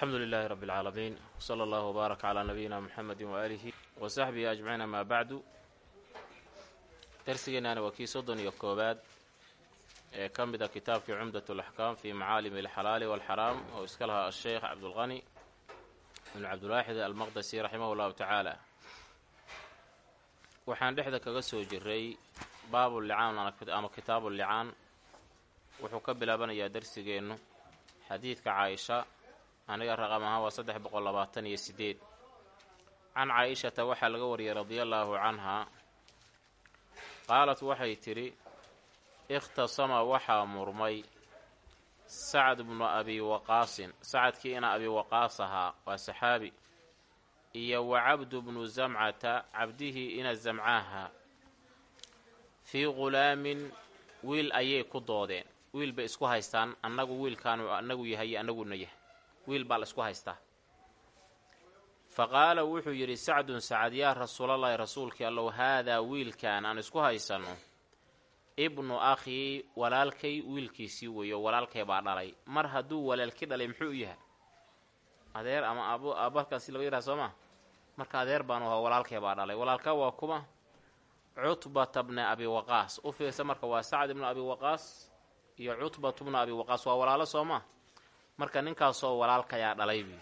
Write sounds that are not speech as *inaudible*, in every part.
alxamdu lilaahi rabbi اlcaalamiin wsala allahu wbaarak calaa nabiyina muxamedi waaalihi wa saxbihi ajmaciin amaa bacdu. Darsigeennaani waa kii soddon iyo koowaad ee ka mid a kitaabkii cumdat alaxkaam fii macaalimi alxalaali walxaraam oo iska lahaa asheekh cabdulqani ibnu cabdulwaaxid almaqdasi raximah llahu tacaala. Waxaan dhexda kaga soo jiray baabulicaan ama kitaabulicaan wuxuu ka bilaabanayaa darsigeennu aniga raqam ahaan waa saddex boqol labaatan iyo sideed can caa-ishata waxaa laga wariyay radia allaahu canhaa qaalat waxay tidhi ikhtasama waxaa murmay sacd bnu abi waqaasin. Sacadkii ina abi waqaas ahaa waa saxaabi. Iyo wa cabdu bnu zamcata cabdihii ina zamcaaha fii ghulaamin wiil ayay ku doodeen. Wiil bay isku haystaan annagu wiilkaanu annagu yahay annaguna yahay wiil baa la isku haystaa. Fa qaala wuxuu yidhi sacdun sacad yaa rasuulallaahi rasuulkii allow haadaa wiilkan aan isku haysanno ibnu akhii walaalkay wiilkiisii weeyo walaalkay baa dhalay. Mar hadduu walaalki dhalay muxuu yahay? Adeer ama aabo aabakaasi laga yidhaha soo maa marka adeer baanu ahaa walaalkay baa dhalay. Walaalka waa kuma cutbata bna abi waqaas. U fiirsa marka waa sacd ibnu abi waqaas iyo cutbatu bnu abi waqaas. Waa walaalo soo maa marka ninkaasoo walaalkayaa dhalay buy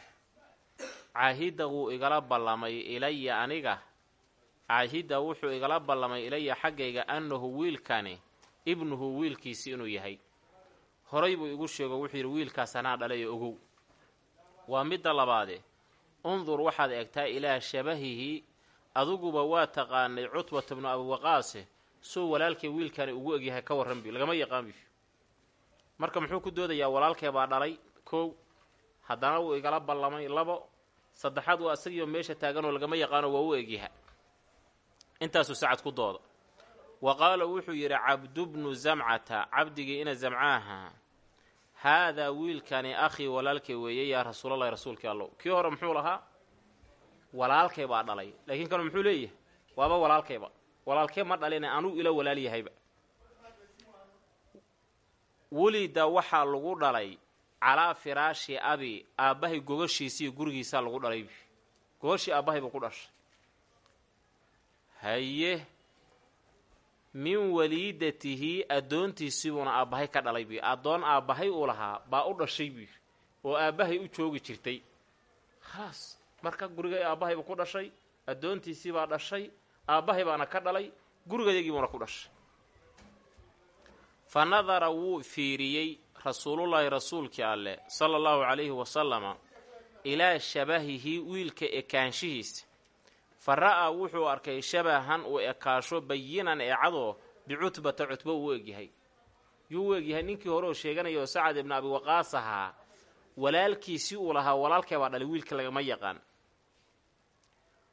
caahidda wuu igala ballamay ilaya aniga. Caahidda wuxuu igala ballamay ilaya xaggayga annahu wiilkani ibnuhu wiilkiisi inuu yahay. Horay buu igu sheego wuxuu yidhi wiilkaas anaa dhalay ogow. Waa midda labaade. Undur waxaad eegtaa ilaa shabahihi adiguba waa taqaanay cutbata bnu abi waqaase soo walaalkay wiilkani ugu egyahay ka warran bi lagama yaqaan bi. Marka muxuu ku doodayaa walaalkay baa dhalay kow haddana wuu igala ballamay labo saddexaad waa isagiioo meesha taaganoo lagama yaqaano waa u egyaha intaasuu sacad ku dooda wa qaala wuxuu yidhi cabdubnu zamcata cabdigii ina zamcaaha haadaa wiilkani akhii walaalkay weeye yaa rasuulallahi rasuulkii allow kii hore muxuu lahaa? Walaalkay baa dhalay. Laakiin kanu muxuu leeyahay? Waaba walaalkayba walaalkee ma dhalina anuu ila walaal yahayba. Welida waxaa lagu dhalay calaa firaashi abi aabbahay gogashiisiiyo gurigiisaa lagu dhalay. Gogashii aabbahaybuu ku dhashay. Haye min waliidatihi addoontiisiibuuna aabbahay ka dhalay buy addoon aabbahay uu lahaa baa u dhashay buy oo aabbahay u joogi jirtay. Khalaas marka gurigay aabbahayba ku dhashay addoontiisii baa dhashay aabbahay baana ka dhalay gurigayagiibuuna ku dhashay. Fa nadara wuu fiiriyey rasuulullaahi rasuulkii alleh sala allahu calayhi wasalama ilaa shabahihi wiilka ekaanshihiisa fa ra'aa wuxuu arkay shabahan uu ekaasho bayinan ee cadoo bicutbata cutbo uu egyahay. Yuu u egyahay ninkii hore oo sheeganaya oo sacad ibnu abi waqaas ahaa walaalkiisii uu lahaa walaalkay baa dhalay wiilka lagama yaqaan.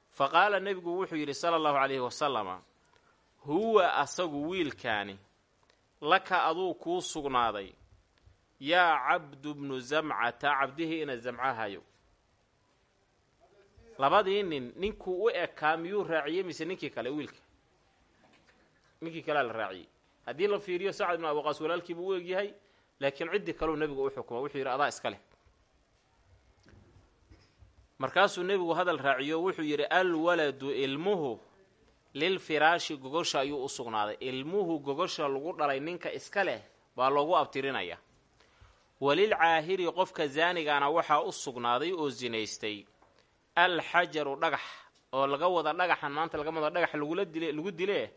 Fa qaala nebigu wuxuu yidhi sala allahu calayhi wasalama huwa asagu wiilkaani laka aduu kuu sugnaaday yaa cabdu bnu zamcata cabdihii ina zamcahayo labadii nin ninkuu u ekaa miyuu raaciyey mise ninkii kale wiilka? Ninkii kalea la raaciyey. Haddii la fiiriyo sacad ibnu abuqaas walaalkiibuu u egyahay laakiin ciddii kaleu nebigu u xukuma wuxuu yidhi adaa iska leh. Markaasuu nebigu hadal raaciyo wuxuu yidhi alwaladu ilmuhu lilfiraashi gogosha ayuu u sugnaaday. Ilmuhu gogosha lagu dhalay ninka iska leh baa loogu abtirinaya walilcaahiri qofka zaanigaana waxaa u sugnaaday oo sinaystay alxajaru dhagax oo laga wada dhagaxan maanta laga wada dhagax lagula dile lagu dilee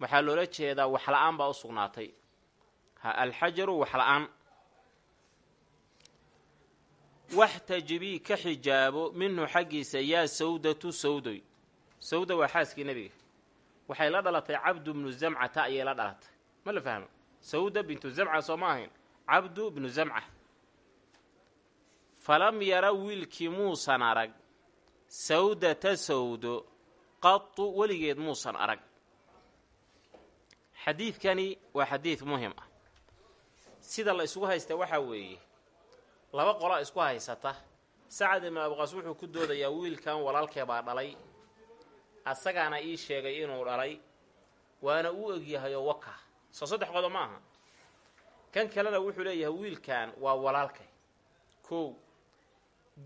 waxaa loola jeedaa waxla-aan baa u sugnaatay. Ha alxajaru waxla-aan waxtajibii ka xijaabo minhu xaggiisa yaa sawdatu sawdoy. Sawda waa xaaskii nebiga. Waxay la dhalatay cabdu bnu zamcata ayay la dhalatay. Ma la fahmo? Sawda bintu zamca soo ma ahayn cabdu bnu zamca. Falam yara wiilkii muusan arag sawdata sawdo qatu weligeed muusan arag. Xadiidkani waa xadiid muhiim ah. Sida la isugu haysta waxaa weeye laba qolaa isku haysata. Sacad ibnu abuqaas wuxuu ku doodayaa wiilkan walaalkee baa dhalay. Asagaana ii sheegay inuu dhalay waana u egyahayo waka soo saddex qodo ma aha kan kalena wuxuu leeyahay wiilkan waa walaalkay. Kow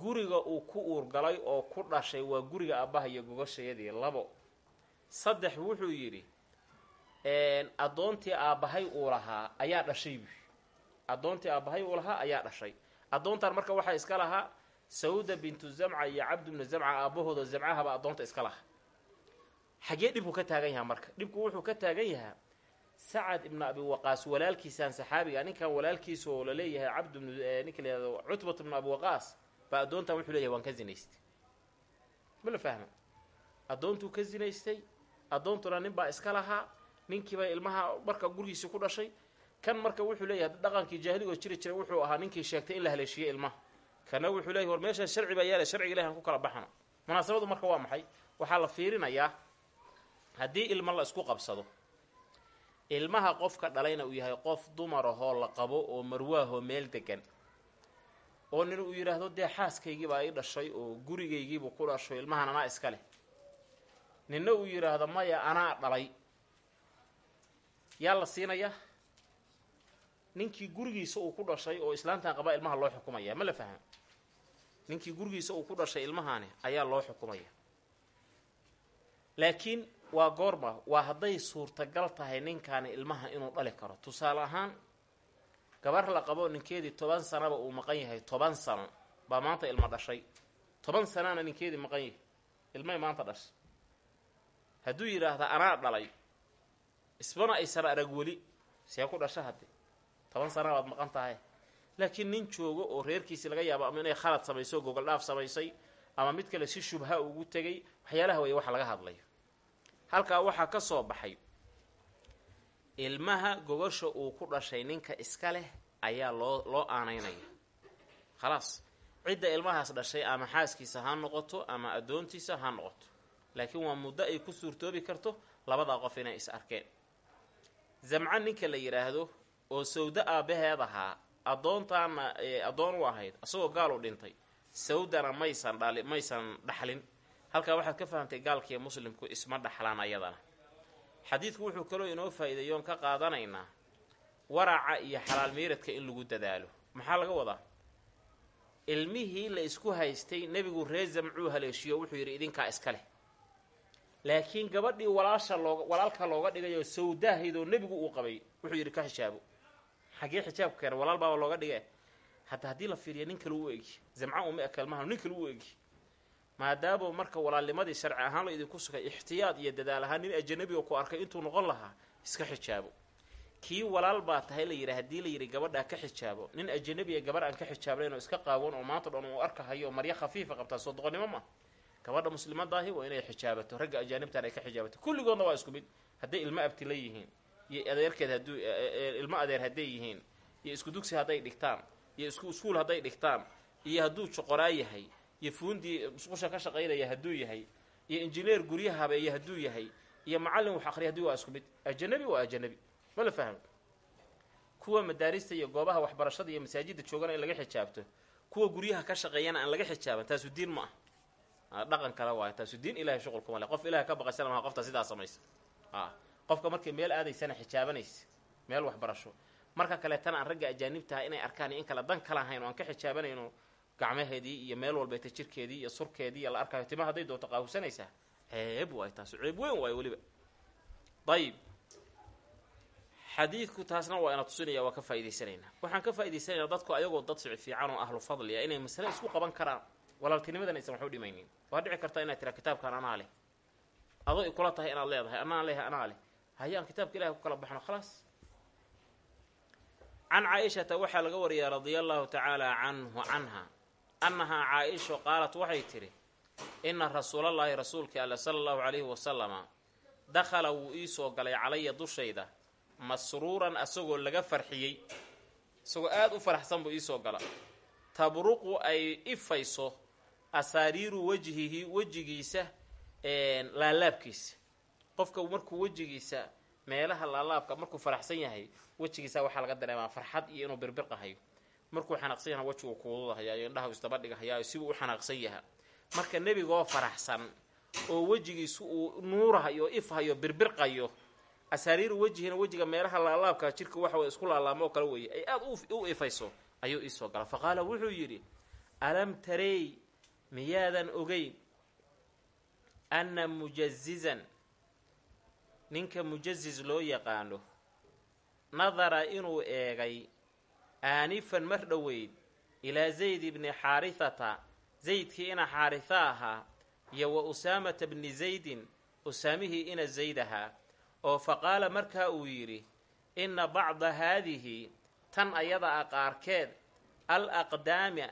guriga uu ku uurgalay oo ku dhashay waa guriga aabbaha iyo gogashayadii labo. Saddex wuxuu yidhi addoontii aabbahay uu lahaa ayaa dhashay buy addoontii aabbahay uu lahaa ayaa dhashay. Addoontan marka waxaa iska lahaa sawda bintu zamca iyo cabdu bnu zamca aabbahooda zamcahaba addoonta iska lahaa. Xagee dhibku ka taagan yahaa marka? Dhibku wuxuu ka taagan yahaa sacad ibnu abi waqaas walaalkiisaan saxaabiga ninkan walaalkiisa oo la leeyahay cabdu bnu ninka la yihahdo cutbat ibnu abi waqaas baa addoontan wuxuu leeyahay waan ka zinaystay. Ma la fahma addoontuu ka zinaystay addoontuna nin baa iska lahaa ninkiiba ilmaha marka gurigiisii ku dhashay. Kan marka wuxuu leeyahay dhaqankii jaahiligoo jiri jiray wuxuu ahaa ninkii sheegtay in la haleeshiiye ilmaha. Kana wuxuu leeyahy war meeshaan sharci baa yaalla sharciga ilahi aan ku kala baxno. Munaasabadu marka waa maxay? Waxaa la fiirinayaa haddii ilmo la isku qabsado ilmaha qofka dhalayna uu yahay qof dumarahoo la qabo oo marwaahoo meel degan oo nin uu yidhaahdo dee xaaskaygiibaa ii dhashay oo gurigaygiibuu ku dhasho ilmahan anaa iska leh. Ninna uu yidhaahdo maya anaa dhalay. Yaa la siinayaa ninkii gurigiisa uu ku dhashay oo islaantan qabaa ilmaha loo xukumaya ma la faham? Ninkii gurigiisa uu ku dhashay ilmahaani ayaa loo xukumaya. Laakiin waa goorma waa hadday suurtagal tahay ninkaani ilmaha inuu dhali karo. Tusaale ahaan gabar la qabo ninkeedii toban sanaba uu maqan yahay toban sano baa maanta ilmo dhashay. Toban sanana ninkeedii maqan yahay ilmay maanta dhashay. Hadduu yidhaahda anaa dhalay isbana aysan arag weli see ku dhasha hadde toban sana baad maqan tahay. Laakiin nin joogo oo reerkiisii laga yaabo ama inay khalad samayso gogol dhaaf samaysay ama mid kale si shubha ugu tegay waxyaalaha weeye waxa laga hadlayo halkaa waxaa ka soo baxay. Ilmaha gogasha uu ku dhashay ninka iska leh ayaa loo loo aanaynaya khalaas cidda ilmahaas dhashay ama xaaskiisa ha noqoto ama addoontiisa ha noqoto laakiin waa muddo ay ku suurtoobi karto labadaa qof inay is arkeen. Zamco ninka la yidhaahdo oo sawdo aabbaheed ahaa addoontaana addoon u ahayd isagoo gaal u dhintay sawdana maysan dhali maysan dhaxlin halkaa waxaad ka fahamtay gaalkiiyo muslimku isma dhaxlaan ayadana. Xadiidku wuxuu kaloo inoo faa'iideeyoon ka qaadanaynaa waraca iyo xalaal miiradka in lagu dadaalo. Maxaa laga wadaa? Ilmihii la isku haystay nebigu ree zamcuu haleeshiyo wuxuu yidhi idinkaa iska leh. Laakiin gabadhii walaasha looga walaalka looga dhigayo sawdahaydoo nebigu uu qabay wuxuu yidhi ka xijaabo xagee xijaabka keena walaal baaba looga dhige hadda haddii la fiiriya nin kale u egi zamca uma eka ilmaha nin kale u egi maadaama marka walaalnimadii sharci ahaan la idinku sugay ixtiyaad iyo dadaal ahaan nin ajanabi oo ku arkay intuu noqon lahaa iska xijaabo. Kii walaal baa tahay la yidhi haddii la yidhi gabadhaa ka xijaabo nin ajanabiya gabar aan ka xijaabnayn oo iska qaawan oo maanta dhan uu arkahayo maryo khafiifa qabtaa soo doqonnimo ma gabadha muslimadaahi waa inay xijaabato ragga ajaanibtaan ay ka xijaabato. Kulligoodna waa isku mid. Hadday ilmo abtila yihiin iyo adeerkeed hadduu ilmo adeer hadday yihiin iyo isku dugsi hadday dhigtaan iyo isku iskuul hadday dhigtaan iyo hadduu joqoraa yahay iyo fuundii musqusha ka shaqaynaya hadduu yahay iyo injineer guryaha habeeye hadduu yahay iyo macallin wax aqriya haddii waa isku mid ajanabi waa ajanabi ma la fahmo? Kuwa madaarista iyo goobaha waxbarashada iyo masaajidda joogana in laga xijaabto kuwa guryaha ka shaqeeyana aan laga xijaaban taasu diin ma ah dhaqan kale waayo taasu diin ilahay shuqul kuma le qof ilahay ka baqaysana maha qofta sidaa samaysa. A qofka markay meel aadaysana xijaabanaysa meel waxbarasho. Marka kaleetana aan ragga ajaanibtaha inay arkaan in kale dan kala hayn oo aan ka xijaabanayno gacmaheedii iyo meel walbeeta jirkeedii iyo surkeedii iyo la arkayo tima hadday doonto qaahusanaysaa ceeb waay taasu ceeb weyn waayo weliba. Ayib xadiidku taasna waa ina tusinaya waa ka faa'idaysanaynaa waxaan ka faa'idaysanaynaa dadku ayagoo dad sici fiican oo ahlu fadli ah inay masale isku qaban karaan. Walaaltinimadan aysan wax u dhimaynin. Waa dhici karta inaad tiraa kitaabkan anaa leh. Adoo kula tahay inaad leedahay anaa leh anaa leh. Haye aan kitaabka ilahi ku kala baxno khalaas can caa-ishata waxaa laga wariyaa radia allahu tacaala canhu canha annahaa caa-isha qaalat waxay tidhi ina rasuulallaahi rasuulkii alle sala allahu calayhi wasalama dakhala wuu ii soo galay calaya dushayda masruuran asagoo laga farxiyey isagoo aada u faraxsan buu iisoo gala tabruqu ay ifayso asaariiru wajhihi wejigiisa laalaabkiisa qofka markuu wejigiisa meelaha laalaabka markuu faraxsan yahay wejigiisa waxaa laga dareemaa farxad iyo inuu birbirqahayo markuu xanaaqsan yaha wejigu kuududahayaayo indhaha isdaba dhigahayaayo sibuu u xanaaqsan yaha marka nebigoo faraxsan oo wejigiisu uu nuurahayo ifhayo birbirqayo asaariiru wejihina wejiga meelaha laalaabka jirka waxa way isku laalaamo oo kale weeye ay aada u ifayso ayuu iisoo gala. Fa qaala wuxuu yidhi alam tareey miyaadan ogeyn anna mujazizan ninka mujaziz loo yaqaano nadara inuu eegay aanifan mar dhoweyd ilaa zayd ibni xaarihata zaydkii ina xaariha ahaa iyo wa usaamata bni zaydin usaamihii ina zayd ahaa oo fa qaala markaa uu yidhi inna bacda haadihi tan ayada ah qaarkeed al aqdaama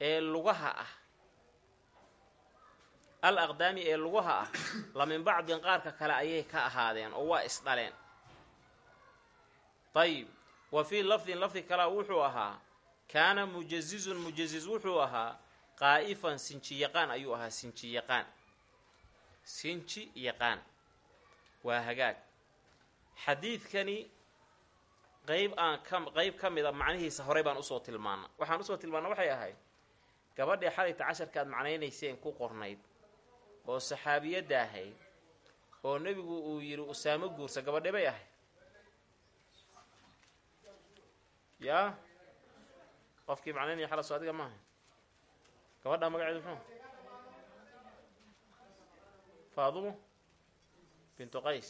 ee lugaha ah al aqdaami ee lugaha ah la min bacdin qaarka kale ayay ka ahaadeen oo waa isdhaleen dayib wa fii lafdin lafdi kalea wuxuu ahaa kaana mujazizun mujaziz wuxuu ahaa qaa'ifan sinji yaqaan ayuu ahaa sinji yaqaan. Sinji yaqaan. Waa hagaag. Xadiidkani qeyb aan ka qeyb ka mid a macnihiisa horey baan u soo tilmaana waxaan u soo tilmaana waxay ahayd gabadhii xalayta casharkaad macnaynayseen ku qornayd oo saxaabiyadda ahayd oo nebigu uu yidhi usaamo guursa. Gabadhe bay ahayd yaa qofkii macnaynaya xalaso adiga maaha. Gabadhaa magaceedu muxuu? Faadumo bintu qays.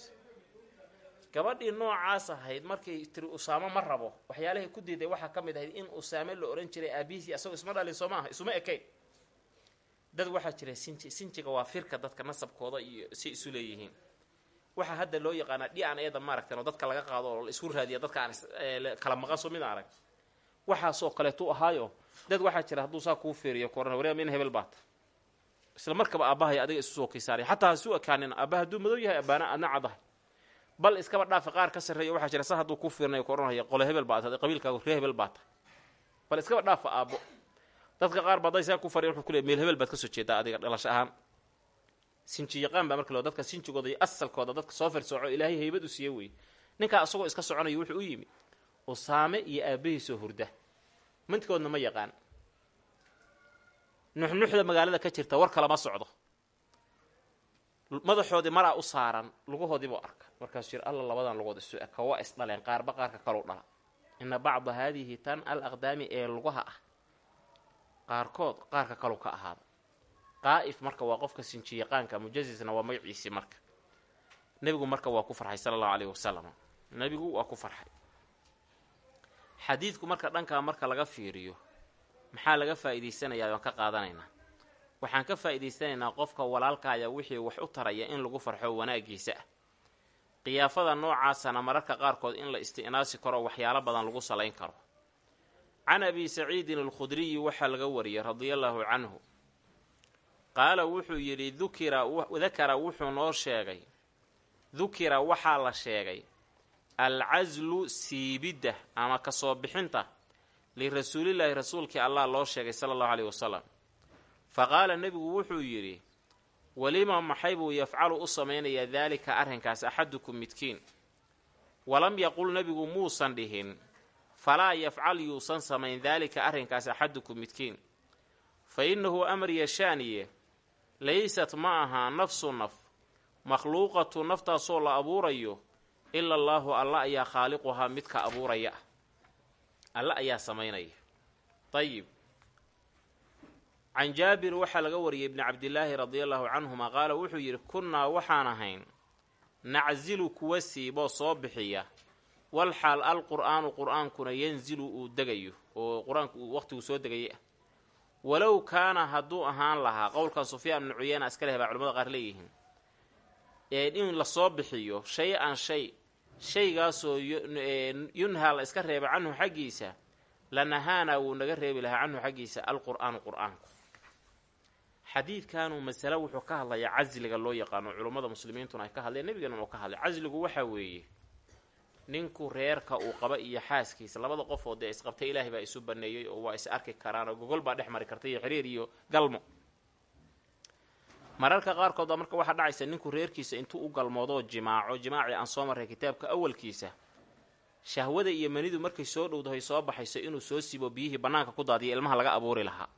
Gabadhii noocaas ahayd markay tiri usaamo ma rabo waxyaalahay ku diiday waxaa ka mid ahayd in usaame la odhan jiray aabihiisii asagoo isma dhalin soo maaha isuma ekayn. Dad waxaa jira sinji sinjiga waa firka dadka nasabkooda iyo si isu leeyihiin waxaa hadda loo yaqaanaa dhian eeda maaragteen oo dadka laga qaado oo la isku raadiya dadka aan kala maqan soo mid arag. Waxaasoo kaleetu ahaayo dad waxaa jira hadduu saa kuu feeriyo koran waream in hebel baata isla markaba aabbahay adiga isu soo kiisaaraya xataa hasu ekaanin aabbaha hadduu madow yahay abbaana adna cadahay bal iskaba dhaafa qaar ka sarreeya waxaa jira sa hadduu kuu fiirinayo koranhaya qole hebel baata qabiilkaagu ree hebel baata bal iskaba dhaafa aabbo. Dadka qaar ba hadday saa ku fariya wuxuu ku leey meel hebel baad ka soo jeedaa adiga dhalasho ahaan sinji yaqaan baa marka loo dadka sinjigooda iyo asalkooda dadka soo firsooco ilaahay haybad u siiye wey ninkaa isagoo iska soconayo wuxuu u yimi usaame iyo aabbahiisoo hurda. Midkoodna ma yaqaan. Nuxnuxda magaalada ka jirta war kalama socdo. Madaxoodii maraa u saaran lugahoodiibuu arka. Markaasuu yidhi alla labadan lugood isu eka waa isdhaleen qaarba qaarka kalau dhala ina bacda haadihi tan al aqdaami ee lugaha ah qaarkood qaarka kalau ka ahaada qaa'if marka waa qofka sinji yaqaanka mujazisna waa magaciisii marka. Nebigu marka waa ku farxay sala allahu alayhi wasalam nebigu waa ku farxay. Xadiidku marka dhankaa marka laga fiiriyo maxaa laga faa'iidaysanayaa waan ka qaadanaynaa. Waxaan ka faa'iidaysanaynaa qofka walaalkaaya wixii wax u taraya in lagu farxo wanaagiisa ah qiyaafada noocaasana mararka qaarkood in la isti'naasi karo waxyaalo badan lagu salayn karo. Can abi saciidin alkhudriyi waxaa laga wariyey radiallaahu canhu qaala wuxuu yidhi dukira dakara wuxuu noo sheegay. Dukira waxaa la sheegay alcaslu siibidda ama ka soo bixinta lirasuulillaahi rasuulkii allah loo sheegay sala allahu caleyhi wasalam fa qaala nebigu wuxuu yidhi welima maxay buu yafcalu u samaynayaa daalika arrinkaas axadukum midkiin? Walam yaqul nebigu muusan dhihin falaa yafcal yuusan samayn daalika arrinkaas axadukum midkiin. Fa innahu amar yashaaniye laysat ma ahaa nafsu naf makhluuqatu naftaasoo la abuurayo ila allaahu alla ayaa khaaliquhaa midka abuuraya. Ah alla ayaa samaynaya. Ayib can jaabir waxaa laga wariyey ibni cabdilaahi radia allahu canhuma qaala wuxuu yidhi kunnaa waxaan ahayn nacsilu kuwa siiboo soo bixiya wal xaal al qur'aanu qur'aankuna yanzilu uu degayo oo qur'aanku uu waqhtigu soo degaya ah walow kaana hadduu ahaan lahaa qowlkan sufyaan ibnu cuyeyna iska leh baa culamada qaar leeyihiin in la soo bixiyo shay an shay shaygaasoo yunhaa la iska reeba canhu xaggiisa lanahaana wuu naga reebi lahaa canhu xaggiisa alqur'aanu qur'aanku. Xadiidkanu masale wuxuu ka hadlayaa casliga loo yaqaano culummada muslimiintuna ay ka hadleen nebigana uu ka hadlay. Casligu waxaa weeye ninku reerka uu qaba iyo xaaskiisa. Labada qof oo dee isqabtay ilaahay baa isu baneeyey oo waa is arki karaan oo gogol baa dhex mari karta iyo xiriir iyo galmo. Mararka qaarkood baa marka waxaa dhacaysa ninku reerkiisa intuu u galmoodoo jimaaco. Jimaacii aan soo marray kitaabka awalkiisa. Shahwada iyo manidu markay soo dhowdahay soo baxayso inuu soo sibo biyihii bannaanka ku daadiyo ilmaha laga abuuri lahaa.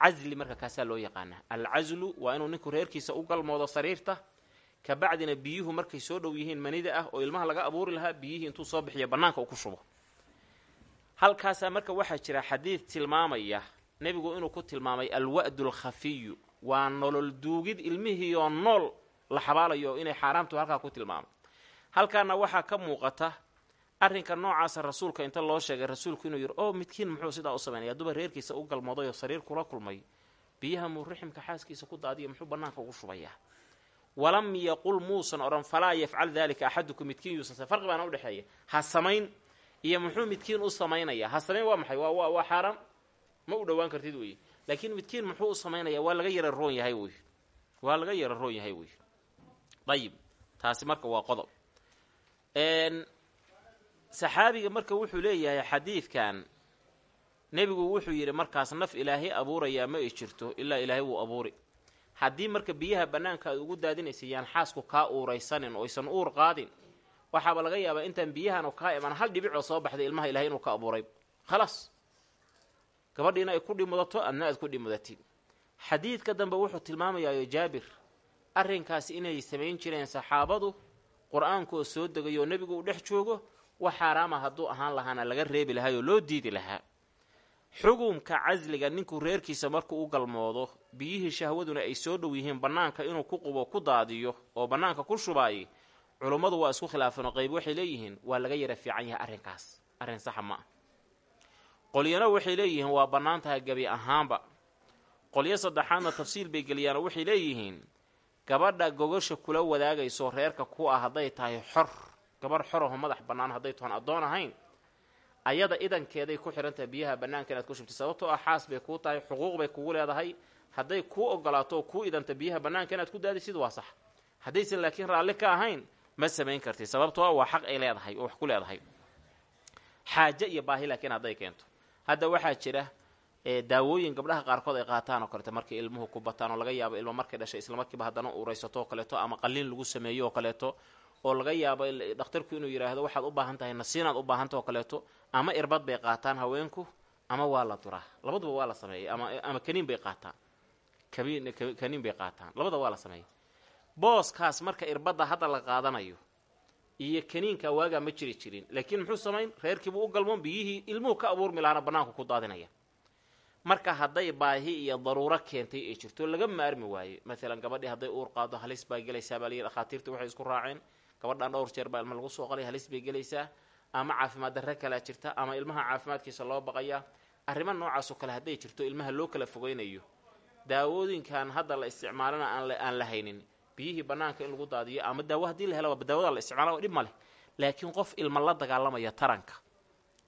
Casli marka kaasaa loo yaqaanaa. Alcaslu waa inuu ninku reerkiisa u galmoodo sariirta kabacdina biyuhu markay soo dhow yihiin manida ah oo ilmaha laga abuuri lahaa biyihii intuu soo bixiyo bannaanka uu ku shubo. Halkaasaa marka waxaa jira xadiid tilmaamaya nebigu inuu ku tilmaamay alwa'du alkhafiyu waa nolol duugid ilmihiioo nool la xabaalayo inay xaaraamtu halkaa ku tilmaamay. Halkaana waxaa ka muuqata arrinka noocaasa rasuulka inta loo sheegay rasuulku inuu yidhi oo midkiin muxuu sidaa u samaynaya duba reerkiisa u galmooday oo sariir kula kulmay. Biyaha muu riximka xaaskiisa ku daadiya muxuu bannaanka ugu shubayaa walam yaqul muusan odhan falaa yafcal daalika axadukum midkiin yuusan farqi baana udhexeeya ha samayn iyo muxuu midkiin u samaynaya? Ha samayn waa maxay? Waa waa xaaraam? Ma u dhowaan kartid wey laakiin midkiin muxuu u samaynaya waa laga yara roon yahay wey waa laga yara roon yahay wey ayib taasi marka waa qodob. Saxaabiga marka wuxuu leeyahay xadiidkan nebigu wuxuu yidhi markaas naf ilaahay abuurayaa ma ay jirto ilaa ilaahay wuu abuuri haddii marka biyaha bannaanka aad ugu daadinaysa yaan xaasku kaa uuraysanin oo aysan uur qaadin waxaaba laga yaabaa intaan biyahan kaa iman hal dhibicoo soo baxday ilmaha ilahay inuu ka abuuray. Khalaas gabadhiina ay ku dhimudato adna aad ku dhimudatid xadiidka dambe wuxuu tilmaamayaayo jaabir arrinkaasi inay samayn jireen saxaabadu qur'aankoo soo degayoo nebigu uu dhex joogo wax xaaraama hadduu ahaan lahaana laga reebi lahaayoo loo diidi lahaa. Xugumka casliga ninkuu reerkiisa markuu u galmoodo biyihii shahwaduna ay soo dhow yihiin bannaanka inuu ku qubo ku daadiyo oo bannaanka ku shubaayay culummadu waa isku khilaafeenoo qayb waxay leeyihiin waa laga yara fiican yahay arrinkaas arrin saxa ma ah qolyana waxay leeyihiin waa bannaan tahay gebi ahaanba. Qolyo saddexaadna tafsiil bay geliyaanoo waxay leeyihiin gabadha gogasha kula wadaagayso reerka ku ah hadday tahay xor gabarh xoraho madax bannaan hadday toon addoon ahayn ayada idankeeday ku xidhan tahay biyaha bannaanka inaad ku shubtay sababtoo ah xaas bay kuu tahay xuquuq bay kugu leedahay hadday kuu ogolaato oo kuu idanta biyaha bannaanka inaad ku daadisid waa sax. Haddaysan laakiin raalli ka ahayn ma samayn kartid. Sababtoo ah waa xaq ay leedahay oo wax ku leedahay. Xaaje iyo baahi laakiin hadday keento. Hadda waxaa jira daawooyin gabdhaha qaarkood ay qaataan oo kaleeto markay ilmuhu ku bataan oo laga yaabo ilmo markay dhashay islamarkiiba haddana uuraysato oo kaleeto ama qalliin lagu sameeyo oo kaleeto oo laga yaabo dhakhtarku inuu yidhaahdo waxaad u baahan tahay nasiinaad u baahanta oo kaleeto ama irbad bay qaataan haweenku ama waa la duraa. Labaduba waa la sameeyay ama ama kaniin bay qaataan kaniin bay qaataan. Labada waa la sameeyay. Booskaas marka irbadda hadda la qaadanayo iyo kaniinka waagaa ma jiri jirin. Laakiin muxuu samayn reerkiibuu u galmoon biyihii ilmuhu ka abuurmi lahaana bannaanku ku daadinaya. Marka hadday baahi iyo daruuro keentay ay jirto laga maarmi waaye maalan gabadhii hadday uur qaado halis baa gelaysaa baa layidhi dhakhaatiirta waxay isku raaceen. Gabadhan dhowr jeer baa ilma lagu soo qalay halis bay gelaysaa. Ama caafimaad darre kalea jirta ama ilmaha caafimaadkiisa loo baqayaa. Arrimo noocaasoo kale hadday jirto ilmaha loo kala fogeynayo daawooyinkan hadda la isticmaalana aan la haynin biyihii bannaanka in lagu daadiyo ama daawo haddii la hela daawada la isticmaala dhib ma leh. Laakiin qof ilma la dagaalamaya taranka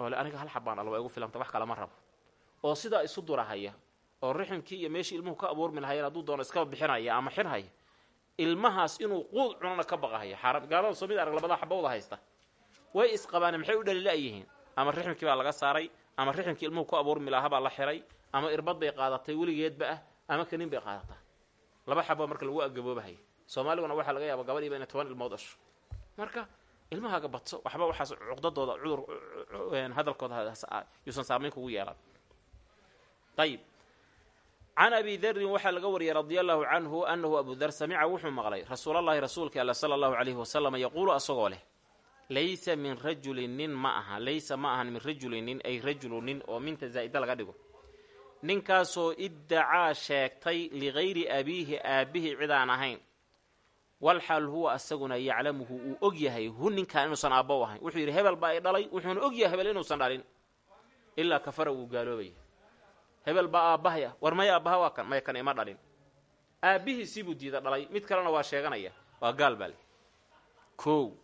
oo le aniga hal xabaan al waa igu filanta wax kale ma rabo. Oo sidaa isu durahaya oo riximkii iyo meeshii ilmuhu ka abuurmi lahayeen hadduu doono iskaba bixinaya ama xirhaya ilmahaas inuu quud cunana ka baqahaya. Xaaraan gaalada soo mid arag labada xabawda haysta. Way isqabaane maxay u dhalila-yihiin ama riximkii baa laga saaray ama riximkii ilmuhu ku abuurmi lahaa baa la xiray ama irbad bay qaadatay weligeedba ah ama kanin bay qaadataa. Laba xabo marka lagu agaboobahaya soomaaliguna waxaa laga yaaba gabadhiiba inay toban ilmood dhasho marka ilmahaaga badso waxba waxaas cuqdadooda cudur hadalkooda yuusan saamayn kugu yeelan. Ayib can abi darin waxaa laga wariyay radia allahu canhu anahu abu dar samica wuxuu maqlay rasuulallahi rasuulka alla sala allahu calayhi wasalam yaquulu asagoo leh laysa min rajulin nin ma aha laysa ma ahan min rajulin nin ay rajulu nin oo minta zaa'ida laga dhigo ninkaasoo iddacaa sheegtay ligayri abiihi aabbihi cidaan ahayn. Walxaal huwa asaguna yaclamuhu uu og yahay hu ninkaan inuusan aabba u ahayn. Wuxuu yidhi hebel baa i dhalay. Wuxuuna og yahay hebel inuusan dhalin. Ilaa kafara wuu gaaloobaya. Hebel baa aabbahaya war maya aabbaha waa kan maya kan ima dhalin. Aabbihiisii buu diida dhalay mid kalena waa sheeganaya waa gaal baa le kow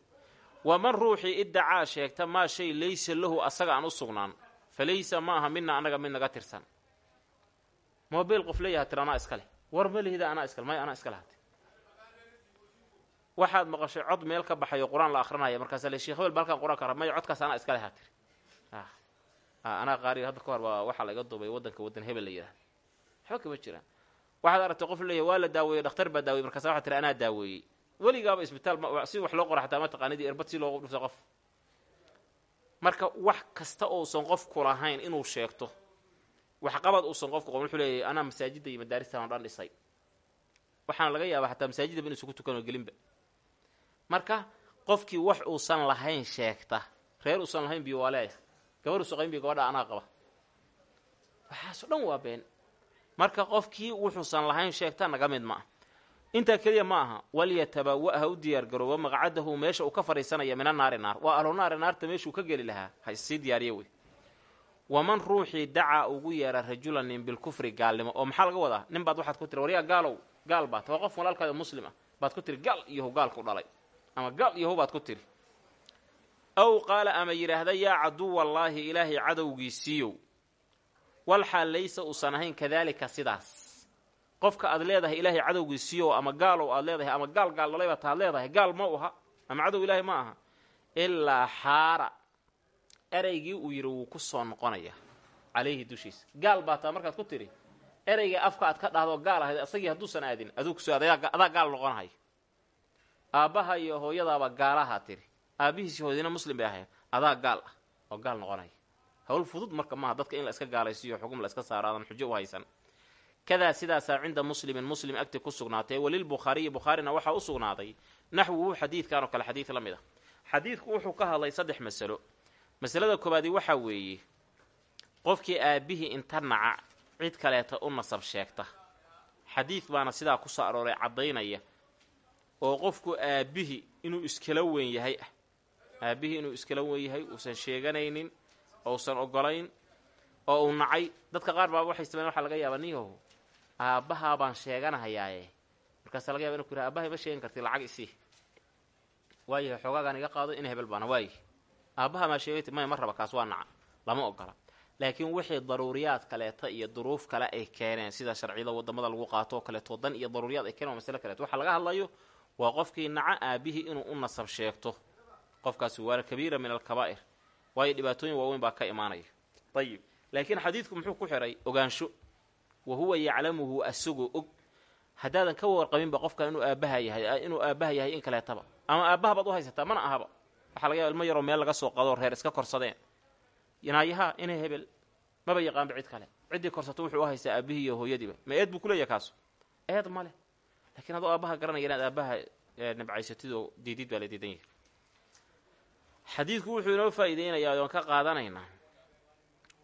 waman ruuxii iddacaa sheegta maa shay laysa lahu asaga aan u sugnaan. Fa laysa ma aha mina annaga mid naga tirsan mobil qof leeyaha tir anaa iska leh. War ma lihida anaa iskale maya anaa iska lehate waxaad maqashay cod meel ka baxayo qur'aan la akrinaya markaasa le sheekh hebel ba halkan qur'aanka maya codkaas anaa iska lehaa tiri anaa qaari hadda ka hor baa waxaa laga duubay waddanka waddan hebel la yidhahda waxba waxaad aragtay qof leeyahy waa la daaweeyey dhakhtar baa daaweyey. Markaasa waxaa tiri anaa daaweeyey isbitaal si wax loo qora xataa ma taqaanidii erbad si loogu dhufta qof. Marka wax kasta uusan qofku lahayn inuu sheegto waxqabad uusan qofku qobin wuxuu leeyahay anaa masaajidda iyo madaaristan oo dhan dhisay. Waxaana laga yaabaa xataa masaajidaba inuusan ku tukanoo gelinba. Marka qofkii wax uusan lahayn sheegta reer uusan lahayn biyo waa leeyahay gabar uusan gabadha anaa qaba. Waxaaso dhan waa been. Marka qofkii wuxuusan lahayn sheegta naga mid ma ah intaa keliya ma aha walyatabawa u diyaargaroobo maqcadahu meesha uu ka fadhiisanaya mina naar. Waa ahlu naari naarta meeshuu ka geli lahaa ha issii diyaariya wey waman ruuxii dacaa ugu yeera rajulan nin bilkufri gaalnimo. Oo maxaa laga wadaa? Nin baad waxaad ku tiri waryaa gaalow? Gaal baat waa qof walaalkaada muslim ah. Baad ku tiri gaal iyohu gaalku dhalay. Ama gaal iyohu baad ku tiri. Aw qaala ama yidhaahda yaa caduwallaahi ilaahay cadowgiisiiyow walxaal laysa uusan ahayn kadaalika sidaas. Qofka aad leedahay ilaahay cadowgiisiiyow ama gaalow aad leedahay ama gaal gaal dhalay baad taad leedahay gaal ma uha ama cadow ilaahay ma aha ilaa xaara ereygii uu yidhi wuu ku soo noqonaya calayhi dushiisa gaal baa taa markaad ku tidhi ereyga afka aad ka dhahdo gaal ahayd asagii hadduusan aadin aduu ku soo adaa gaal noqonahay aabbaha iyo hooyadaaba gaalahaa tiri aabbihiisi hooyadina muslim bay ahayd adaa gaal ah oo gaal noqonaya. Hawl fudud marka maaha dadka in la iska gaalaysiiyo xugum la iska saaro xujo u haysan. Kadaa sidaasaa cinda muslimin muslim agti ku sugnaatay walilbukhaariyi bukhaarina waxaa u sugnaaday naxwuhu xadiidkan oo kale xadiid la mid ah. Xadiidku wuxuu ka hadlay saddex masalo masalada koobaadi waxaa weeye qofkii aabbihii inta naca cid kaleeta u nasab sheegta. Xadiid baana sidaa ku soo arooray caddaynaya oo qofku aabbihii inuu iskala weyn yahay ah aabbihii inuu iskala weyn yahay uusan sheeganaynin ousan ogolayn oo uu nacay. Dadka qaar baa waxay sameyn waxaa laga yaabaa niyahow aabbahaa baan sheeganahayaaye markaasa laga yaba inu ku yidhaha aabbahay ma sheegan karti lacag isii waayahay xoogaagaan iga qaado in hebel baana waayahy aabbaha maa sheegayt maya ma raba kaas waa naca lama ogola. Laakiin wixii daruuriyaad kaleeta iyo duruuf kale ay keeneen sida sharciyada waddamada lagu qaato oo kaleeto dan iyo daruuriyaad ay keeneen waa masale kaleeto. Waxaa laga hadlayo waa qofkii naca aabihii inuu u nasab sheegto. Qofkaasi waa kabiira min alkabaa'ir. Waayo dhibaatooyin waaweyn baa ka imaanaya. Ayib laakiin xadiidku muxuu ku xihay ogaansho. Wa huwa yaclamuhu asagoo og. Haddaadan ka warqabinba qofkan inuu aabbaha yahay inuu aabbaha yahay in kaleetaba. Ama aabbaha baad u haysataa mana ahaba waxaa laga ilmo yaroo meel laga soo qadoo reer iska korsadeen. Naayaha inay hebel maba yaqaanba cid kale. Ciddii korsato wuxuu u haystaa aabbihii iyo hooyadiiba. Ma eed buu kuleeyahay kaasu? Eed ma leh. Lakiin adoo aabbaha garanaya inaad aabbaha nabcaysatid oo diidid baa la diidan yahay. Xadiidku wuxuu inoo faa'iideynayaa oon ka qaadanaynaa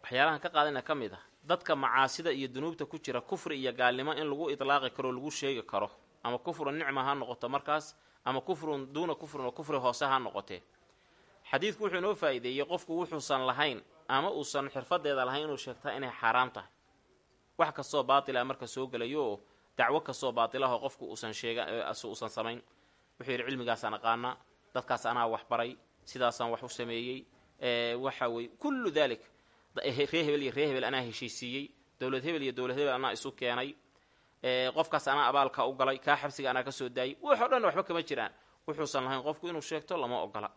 waxyaalahan ka qaadanayna ka mid ah. Dadka macaasida iyo dunuubta ku jira kufri iyo gaalnimo in lagu idlaaqi karo lagu sheegi karo. Ama kufru nicma ha noqoto markaas ama kufrun duuna kufrin oo kufri hoose ha noqotee xadiidku wuxuu inoo faa'iideeyey qofku wuxuusan lahayn ama uusan xirfadeeda lahayn inuu sheegtaa inay xaaraam tahay. Wax kastoo baatila marka soo gelayo oo dacwo kastoo baatilaho qofku uusan sheega uusan samayn wuxuu yidhi cilmigaasaan aqaanaa dadkaas anaa wax baray sidaasaan wax u sameeyey waxa weye kullu dalik ree hebel iyo ree hebel anaa heshiisiiyey dowlad hebel iyo dowlad hebel anaa isu keenay qofkaas anaa abaalka u galay kaa xabsiga anaa ka soo daayay waxoo dhan waxba kama jiraan wuxuusan lahayn qofku inuu sheegto lama ogola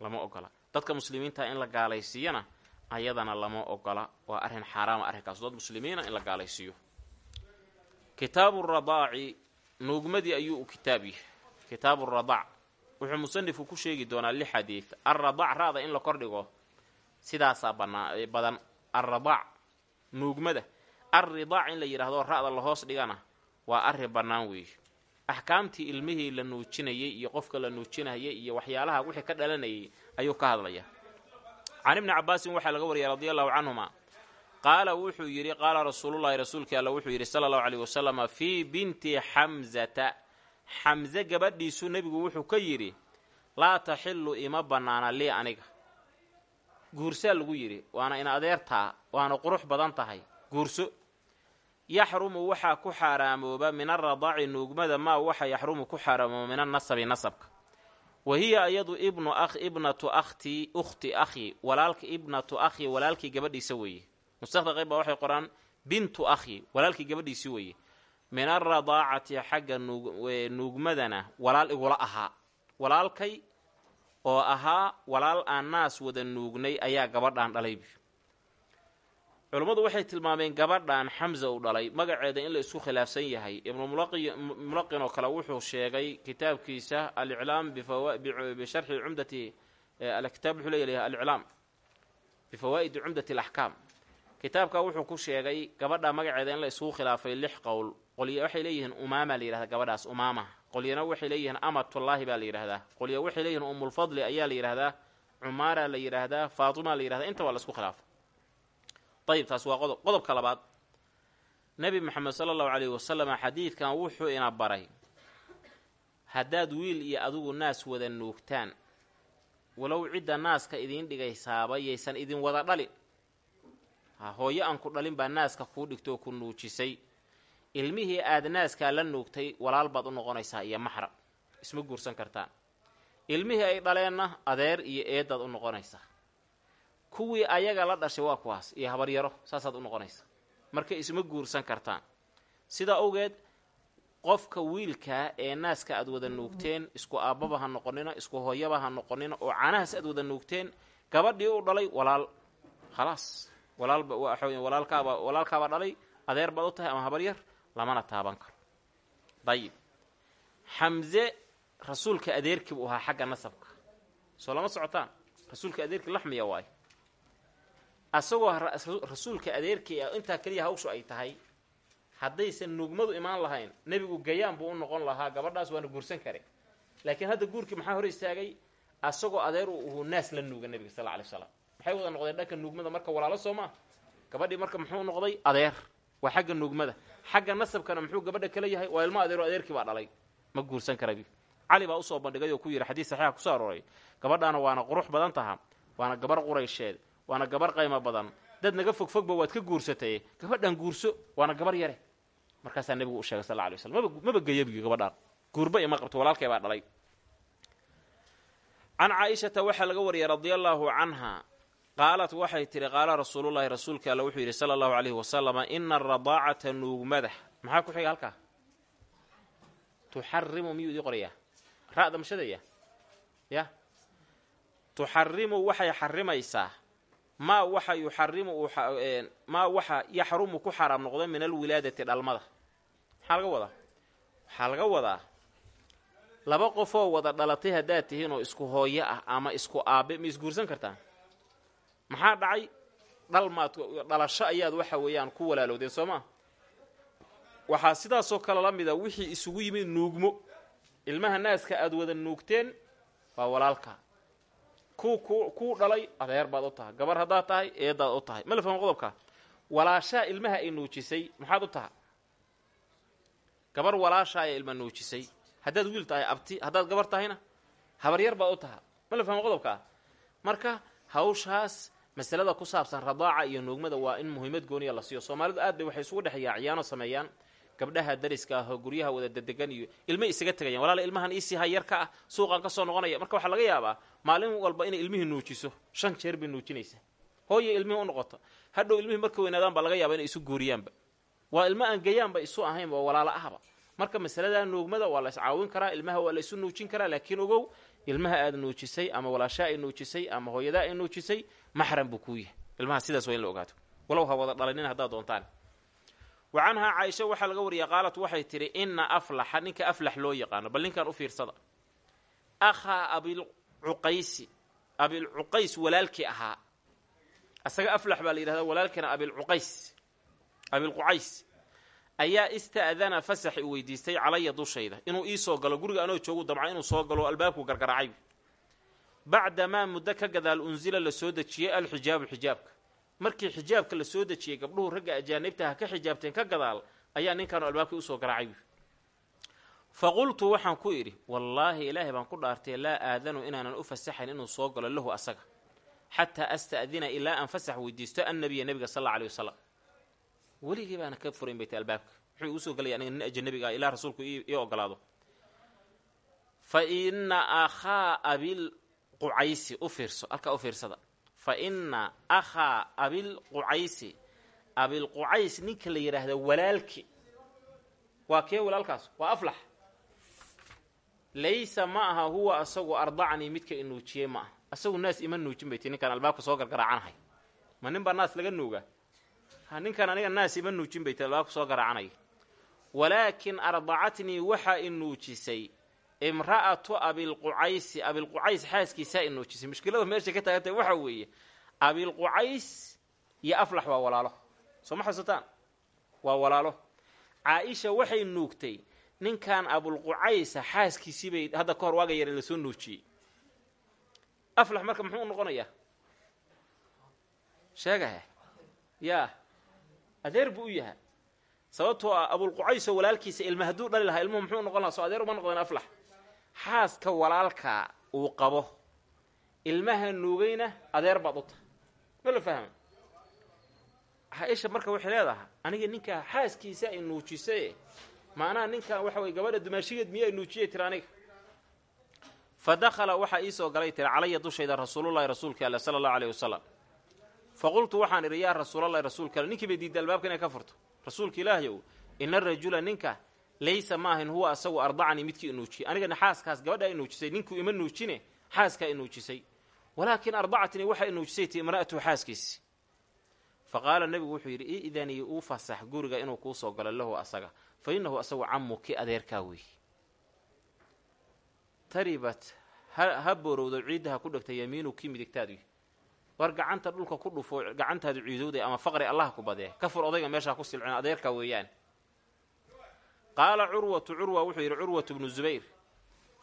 lama ogola. Dadka muslimiinta in la gaalaysiiyana ayadana lama ogola. Waa arrin xaaraama arrinkaas. Dad muslimiina in la gaalaysiiyo. Kitaabu radaaci nuugmadii ayuu u kitaab yahay. Kitaabu radaac. Wuxuu musanifku ku sheegi doonaa li xadiid alradaac ra-da in la kordhigo sidaasaa banaa badan. Alradaac nuugmada. Alridaac in la yidhaahdo ra-da la hoos dhigana waa arrin bannaan weeye axkaamtii ilmihii la nuujinayay iyo qofka la nuujinayay iyo waxyaalaha wixii ka dhalanayay ayuu ka hadlaya can ibni cabaasin waxaa laga wariyay radia allahu canhuma. Qaala wuxuu yidhi qaala rasuulullahi rasuulkii alla wuxuu yidhi sala allahu caleyh wasalama fii binti xamzata xamse gabadhiisu nebigu wuxuu ka yidhi laa taxillu ima bannaana lii aniga. Guursaa lagu yidhi waana in adeertaa waana qurux badan tahay. Guurso yaxrumu waxaa ku xaaraamooba min aradaaci nuugmada maa waxa yaxrumu ku xaaraamooba min annasabi nasabka. Wa hiya iyadu ibnu a ibnatu akhtii ukhti akhi walaalka ibnatu akhi walaalkii gabadhiisa weeye. Nusakda qayb baa waxay qoraan bintu akhi walaalkii gabadhiisi weeye. Min alradaacati xagga nuugmadana walaal igula ahaa. Walaalkay oo ahaa walaal aan naas wada nuugnay ayaa gabadhaan dhalaybi culummadu waxay tilmaameen gabadhan xamsa uu dhalay. Magaceeda in la isku khilaafsan yahay ibnu mulaqin oo kale wuxuu sheegay kitaabkiisa aliclaam bisharxi cumdati kitaab wuxuu leeyahay aliclaam bifawaa'idi cumdati alaxkaam kitaabka wuxuu ku sheegay gabadha magaceeda in la isugu khilaafay lix qowl. Qolya waxay leeyihiin umaama la yidhahdaa gabadhaas umaama. Qolyana waxay leeyihiin amatullaahi baa la yidhahdaa qolya waxay leeyihiin umulfadli ayaa la yidhahdaa cumaara la yidhaahdaa faatima la yidhahdaa inta waa la isku khilaafay ayib taas waa qodob qodobka labaad. Nebi moxamed sala allahu calayhi wasalam xadiidkan wuxuu ina baray haddaad wiil iyo adigu naas wada nuugtaan walow cidda naaska idiin dhigaysaaba yaysan idin wada dhalin. Ha hooyo aan ku dhalin baa naaska kuu dhigtoo ku nuujisay. Ilmihii aad naaskaa la nuugtay walaal baad u noqonaysaa iyo maxram. Isma guursan kartaan. Ilmihii ay dhaleenna adeer iyo eedaad u noqonaysaa kuwii ayaga la dhashay waa kuwaas iyo habaryaro saasaad u noqonaysaa marka isma guursan kartaan. Sidaa awgeed qofka wiilkaa ee naaska aad wada nuugteen isku aabbaba ha noqonina isku hooyaba ha noqonina oo caanahaas aad wada nuugteen gabadhii u dhalay walaal. Khalaas. Walaalba walaalkaaba dhalay adeer baad u tahay ama habaryar lamana taaban karo. Dayib. Xamse rasuulka adeerkii buu ahaa xagga nasabka. Soo lama socotaan. Rasuulka adeerkii laxmiya waay asagoo rasuulka adeerkii ah intaa keliya hawshu ay tahay haddaysan nuugmadu imaan lahayn nebigu gayaan buu u noqon lahaa gabadhaas waana guursan kare. Laakiin hadda guurkii maxaa hor istaagay? Asagoo adeer uu uhuu naas la nuuga nebiga sal alay slam maxay wada noqdeen dhanka nuugmada marka walaalo soo maa gabadhii marka muxuu noqday adeer. Waa xagga nuugmada xagga nasabkana muxuu gabadha kala yahay? Waa ilmo adeero adeerkii baa dhalay. Ma guursan karabi cali baa u soo bandhigay oo ku yidhi xadiis saxiixa ku soo arooray. Gabadhaana waana qurux badan taha waana gabar quraysheed waana gabar qaymo badan. Dad naga fogfogba waad ka guursatay. Gabadhan guurso waana gabar yare. Markaasaa nebigu u sheegay sal alay waslam maba geyabigi gabadhaan guurba ima qabto walaalkay baa dhalay. Can caaishata waxaa laga wariyay radia allaahu canha qaalat waxay tidhi qaala rasuulullahi rasuulka alle wuxuu yidhi sala allahu calayhi wasalama ina aradaacata nuugmada maxaa ku xiga halkaa? Tuxarimu miyuu idii qorayaa? Ra'da ya? Tuxarimu waxay xarimaysaa maa waxa yuxarimu maa waxa yaxrumu ku xaraam noqda min alwilaadati dhalmada. Maxaa laga wadaa? Waxaa laga wadaa laba qofoo wada dhalatay haddaad tihiin oo isku hooyo ah ama isku aabe ma isguursan kartaan maxaa dhacay? Dhalmaad dhalasho ayaad waxa weeyaan ku walaalowdeen soo maa waxaa sidaasoo kale la mida wixii isugu yimid nuugmo. Ilmaha naaska aad wada nuugteen waa walaalka ku kuu dhalay adeer baad u tahay. Gabar haddaad tahay eedaad u tahay. Ma la fahmo qodobka? Walaashaa ilmaha ay nuujisay maxaad u taha gabar walaashaa ayaa ilma nuujisay. Haddaad wiil tahay abti haddaad gabar tahayna habaryar baad u taha ma la fahmo qodobka? Marka hawshaas masalada ku saabsan radaaca iyo nuugmada waa in muhiimad gooniya la siiyo. Soomaalidu aad bay waxay isugu dhexeeyaa ciyaano sameeyaan gabdhaha dariska ah oo guryaha wada dedegan iyo ilmay isaga tegayaan walaala ilmahan iisii hayarka ah suuqan ka soo noqonaya. Marka waxaa laga yaabaa maalin walba inay ilmihii nuujiso. Shan jeer bay nuujinaysaa. Hooyay ilmihii u noqoto. Hadhow ilmihii marka weynaadaan baa laga yaaba inay isu guuriyaanba. Waa ilmo aan gayaanba isu ahayn waa walaalo ahba marka masalada nuugmada waa la iscaawin karaa ilmaha waa la isu nuujin karaa laakiin ogow ilmaha aad nuujisay ama walaashaa ay nuujisay ama hooyadaa ay nuujisay maxram buu kuu yahay. Ilmaha sidaas waa in la ogaato. Walow ha wada dhalinin haddaad doontaan wa canhaa caaisha waxaa laga wariyay qaalat waxay tidhi ina aflaxa ninka aflax loo yaqaano bal ninkan u fiirsada. Akhaa abilcuqaysi abilcuqays walaalkii ahaa. Asaga aflax baa la yidhahdaa walaalkiina abilcuqays abilqucays ayaa ista'dana fasax i weydiistay calaya dushayda inuu ii soo galo guriga anoo joogu damca inuu soo galo albaabku gargaraacay bacdamaa muddo ka gadaal unsila la soo dejiyey alxijaabu xijaabka markii xijaabka la soo dejiyey gabdhuhu ragga ajaanibta ha ka xijaabteen ka gadaal ayaa ninkaanu albaabkii u soo garaacay. Fa qultu waxaan ku idhi wallaahi ilaahay baan ku dhaartay laa aadanu inaanan u fasaxayn inuu soo galo lahu asaga xataa asta'dina ilaa aan fasax weydiisto annabiya nebiga sal alla alay wasalam weligii baana ka furayn bayta albaabka. Muxuu igu soo gelaya aniga nin ajanabiga ah ilaa rasuulku ii ogolaado. Fa ina akhaa abilqucaysi u fiirso halkaa u fiirsada fa ina akhaa abilqucaysi abilqucays ninka la yidhaahda walaalki. Waa kee walaalkaas? Waa aflax. Laysa ma aha huwa asagu ardacanii midka i nuujiyey ma aha. Asagu naas ima nuujin bay ti ninkaan albaabka soo gargaraacanahay. Ma nin baa naas laga nuuga ha ninkan aniga naas ima nuujin bay albaabka soo garaacanaya walaakin ardacatnii waxaa i nuujisay imra'atu abilqucaysi abilqucays xaaskiisaa i nuujisay. Mushkilada meesha ka taagantay waxaa weeye abilqucays iyo aflax waa walaalo. Soo ma xasuutaan waa walaalo. Caa-isha waxay nuugtay ninkan abulqucaysa xaaskiisii bay hadda ka hor waaga yare la soo nuujiyey. Aflax marka muxuu u noqonayaa sheegahe yaa adeer buu u yahay. Sababtoo ah walaalkiisa ilma hadduu dhali lahaa ilmuhu muxuu noqon lahaa soo adeer uma noqdeen aflax xaaska walaalkaa uu qabo. Ilmaha nuugayna adeer baad u tahay. Ma la fahma caaisha marka waxay leedahay aniga ninkaa xaaskiisa ay nuujisaye macnaha ninkan waxa weye gabadha dumaashigeed miya ay nuujiyay tiri aniga? Fa dakhala waxaa iisoo galay tiri calaya dushayda rasuulullahi rasuulka alle sala allahu aleyh wasalam fa qultu waxaan idhi yaa rasuulallahi rasuulka alle ninkii bay diidda albaabka inay ka furto. Rasuulka ilaahyow ina rajula ninka laysa maahan huwa asagu ardacanii midkii inuujiyey anigana xaaskaas gabadhaa inuujisay ninkuu ima nuujine xaaskaa inuujisay walaakin ardacatnii waxaa inuujisay ti imra'atuhu xaaskiisi. Fa qaala nebigu wuxuu yidhi i uu fasax guriga inuu kuu soo galo lahu asaga fa innahu asagu camuki adeerkaa weey taribat ha boorowdo ciidda ha ku dhegta yamiinu kii midigtaadu war gacanta dhulka ku dhufo gacantaadu ciidowday ama faqri allah ku badee ka fur odayga meeshaa ku silcin adeerkaa weeyaan qaala curwatu curwa wuxuu yidhi curwatu bnu zubayr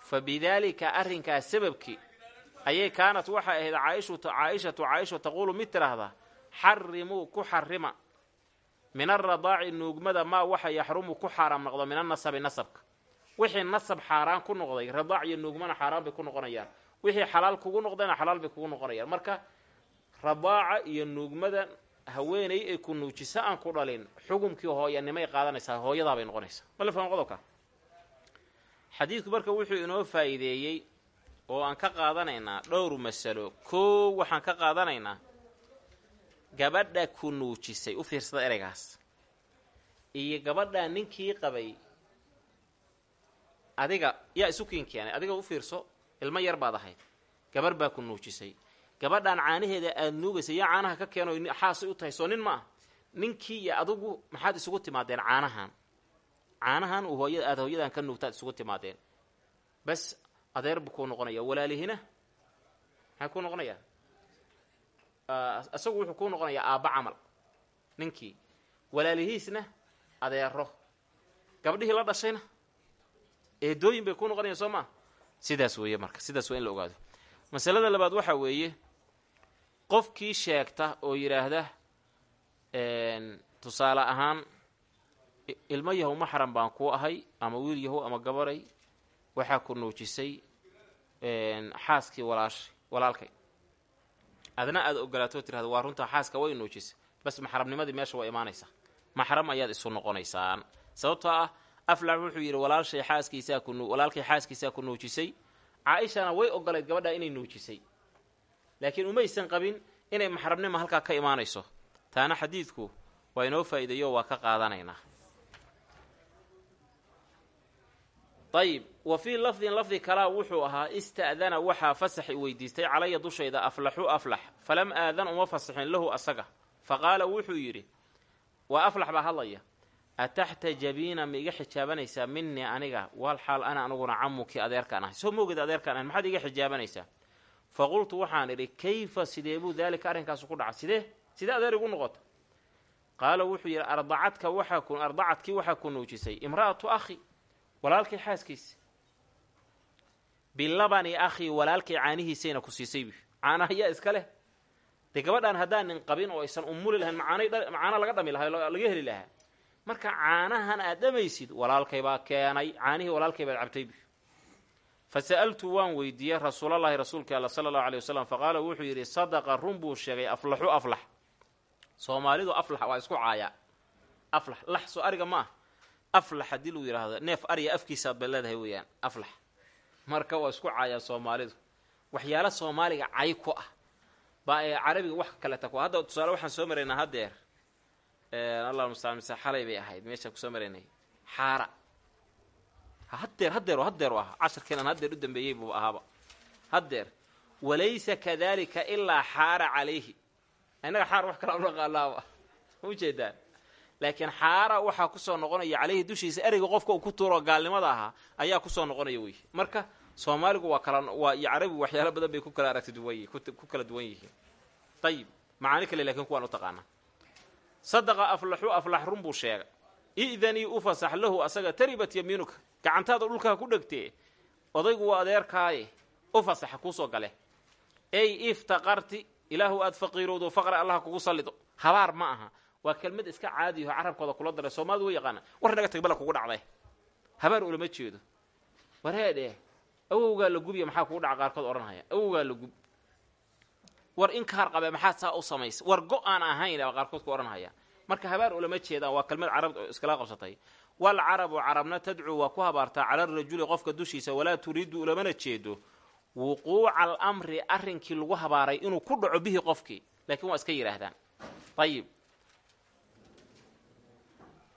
fa bidaalika arrinkaas sababkii ayay kaanat waxay ahayd caaishatu caaisha taquulu mid tidhaahdaa xarimuu ku xarima min aradaaci nuugmada maa waxa yaxrumu ku xaaraam noqdo min annasabi nasabka. Wixii nasab xaaraan ku noqday radaac iyo nuugmana xaaraan bay ku noqonayaan. Wixii xalaal kugu noqdayna xalaal bay kugu noqonayaan. Marka radaaca iyo nuugmada haweenay ay ku nuujisa aan ku dhalin xukumkii hooyanimay qaadanaysaa hooyadaa bay noqonaysaa. Ma la fahmo qodobka? Xadiidku marka wuxuu inoo faa'iideeyey oo aan ka qaadanaynaa dhowr masalo. Koo waxaan ka qaadanaynaa gabadha ku nuujisay u fiirsada ereygaas iyo gabadhaa ninkii qabay adiga yaa isu kiin keenay adiga u fiirso ilmo yar baad ahayd gabar baa ku nuujisay gabadhaan caanaheeda aada nuugaysa yaa caanaha ka keeno xaasay u tahay soo nin ma ah. Ninkii iyo adigu maxaad isugu timaadeen caanahan. Caanahan uu hooya aada hooyadan ka nuugtaad isugu timaadeen. Bas adeer buu kuu noqonaya walaalihina? Maxay kuu noqonayaa? Isagu wuxuu kuu noqonayaa aabba camal. Ninkii. Walaalihiisna adeero gabdhihii la dhashayna? Eedooyin bay kuu noqonayaan soo maa sidaas weeye marka sidaas waa in la ogaado. Masalada labaad waxaa weeye qofkii sheegta oo yidhaahda tusaale ahaan ilmo yahow maxram baan kuu ahay ama wiil yahow ama gabaray waxaa ku nuujisay xaaskii walaash walaalkay. Adna aada ogolaato tirahda waa runtaa xaaska way nuujisay bas maxramnimadii meesha waa imaanaysaa. Maxram ayaad isu noqonaysaan. Sababtoo ah aflax wuxuu yidhi walaalshay xaaskiisaa ku walaalkay xaaskiisaa ku nuujisay. Caa-ishana way ogolayd gabadhaa inay nuujisay laakiin umaysan qabin inay maxramnima halkaa ka imaanayso. Taana xadiidku waa inoo faa'iideeyo waa ka qaadanaynaa. Ayib wa fii lafdin lafdi kalaa wuxuu ahaa ista'dana waxaa fasax i weydiistay calaya dushayda aflaxu aflax falam aadan uma fasaxin lahu asaga. Fa qaala wuxuu yidhi waa aflax baa hadlaya ataxtajabiina ma iga xijaabanaysaa minii aniga? Wal xaal ana aniguna camukii adeerkaan ahay. Soo mooged adeerkaan ahay maxaad iga xijaabanaysaa fa qultu waxaan idhi kayfa sidee buu daalika arrinkaasu ku dhaca sidee? Sidee adeer igu noqota qaala wuxuu yidhi ardacadka waxaa ku ardacadkii waxaa ku nuujisay. Imra'atu akhi walaalkay xaaskiisa bilabani akhii walaalkay caanihiisayna ku siisay caanaha yaa iska leh. Dee gabadhaan haddaan nin qabin oo aysan umuli lahayn macaana laga dhami lahay laga heli lahaa. Marka caanahan aad dhamaysid walaalkay baa keenay caanihii walaalkay cabtay fa sa'altu waan weydiiyey rasuulallaahi rasuulka alla sala allahu aley wasalam fa qaala wuxuu yidhi sadaqa run buu sheegay aflaxu aflax. Soomaalidu aflax waa isku caayaa. Aflax lax soo ariga ma ah aflax haddii luu yidhaahdo neef ariga afkiisaad bay leedahay weeyaan aflax. Marka waa isku caayaa soomaalidu. Waxyaala soomaaliga cay ku ah. Baa ee carabiga wax kaleta ku hadda tusaale waxaan soo maraynaa haddeer. Allah mustacaan mise xalay bay ahayd meeshaan ku soo maraynay. Xaara haddeer haddeer haddeer u aha casharkeenan haddeer u dambeeyey buu ahaaba. Haddeer walaysa kadalika ilaa xaara calayhi. Innaga xaar wax kala unaqaanaaba ma ujeedaan laakiin xaara waxaa ku soo noqonaya caleyhi dushiisa ereyga qofka uu ku tuuro gaalnimada ahaa ayaa ku soo noqonaya wey. Marka soomaaligu waa kala waa iyo carabigu waxyaalo badan bay ku kala aragti duwan ku kala duwan yihiin. Ayib macaani kale lakiin kuwaan u taqaanaa sadaqa aflaxu aflax run buu sheegay. I'danii u fasax lahu asaga taribat yamiinuka gacantaada dhulkaa ku dhegtee odaygu waa adeerkaaye. U fasaxa kuusoo gale. Ey iftaqarti ilaahu aad faqiirowdo faqra allah kugu sallido. Habaar ma aha. Waa kelmad iska caadiyaho carabkooda kula daray soomaalidu way yaqaana war naga tag bala kugu dhacday. Habaar ulama jeedo. Wareedhe awowgaa la gubiya maxaa kugu dhaca? Qaarkood odhanhaya awowgaa la war in kaar qabe maxaad saa u samaysa war go'aan ahayn qaarkood ku odhanhaya marka habaar ulama jeedaan waa kelmad carab iskala qabsatay wal carabu carabna tadcuu waa ku habaartaa cala arajuli qofka dushiisa walaa turiidu ulamana jeedo wuquuca alamri arrinkii lagu habaaray inuu ku dhaco bihi qofkii laakiin waa iska yidhaahdaan ayib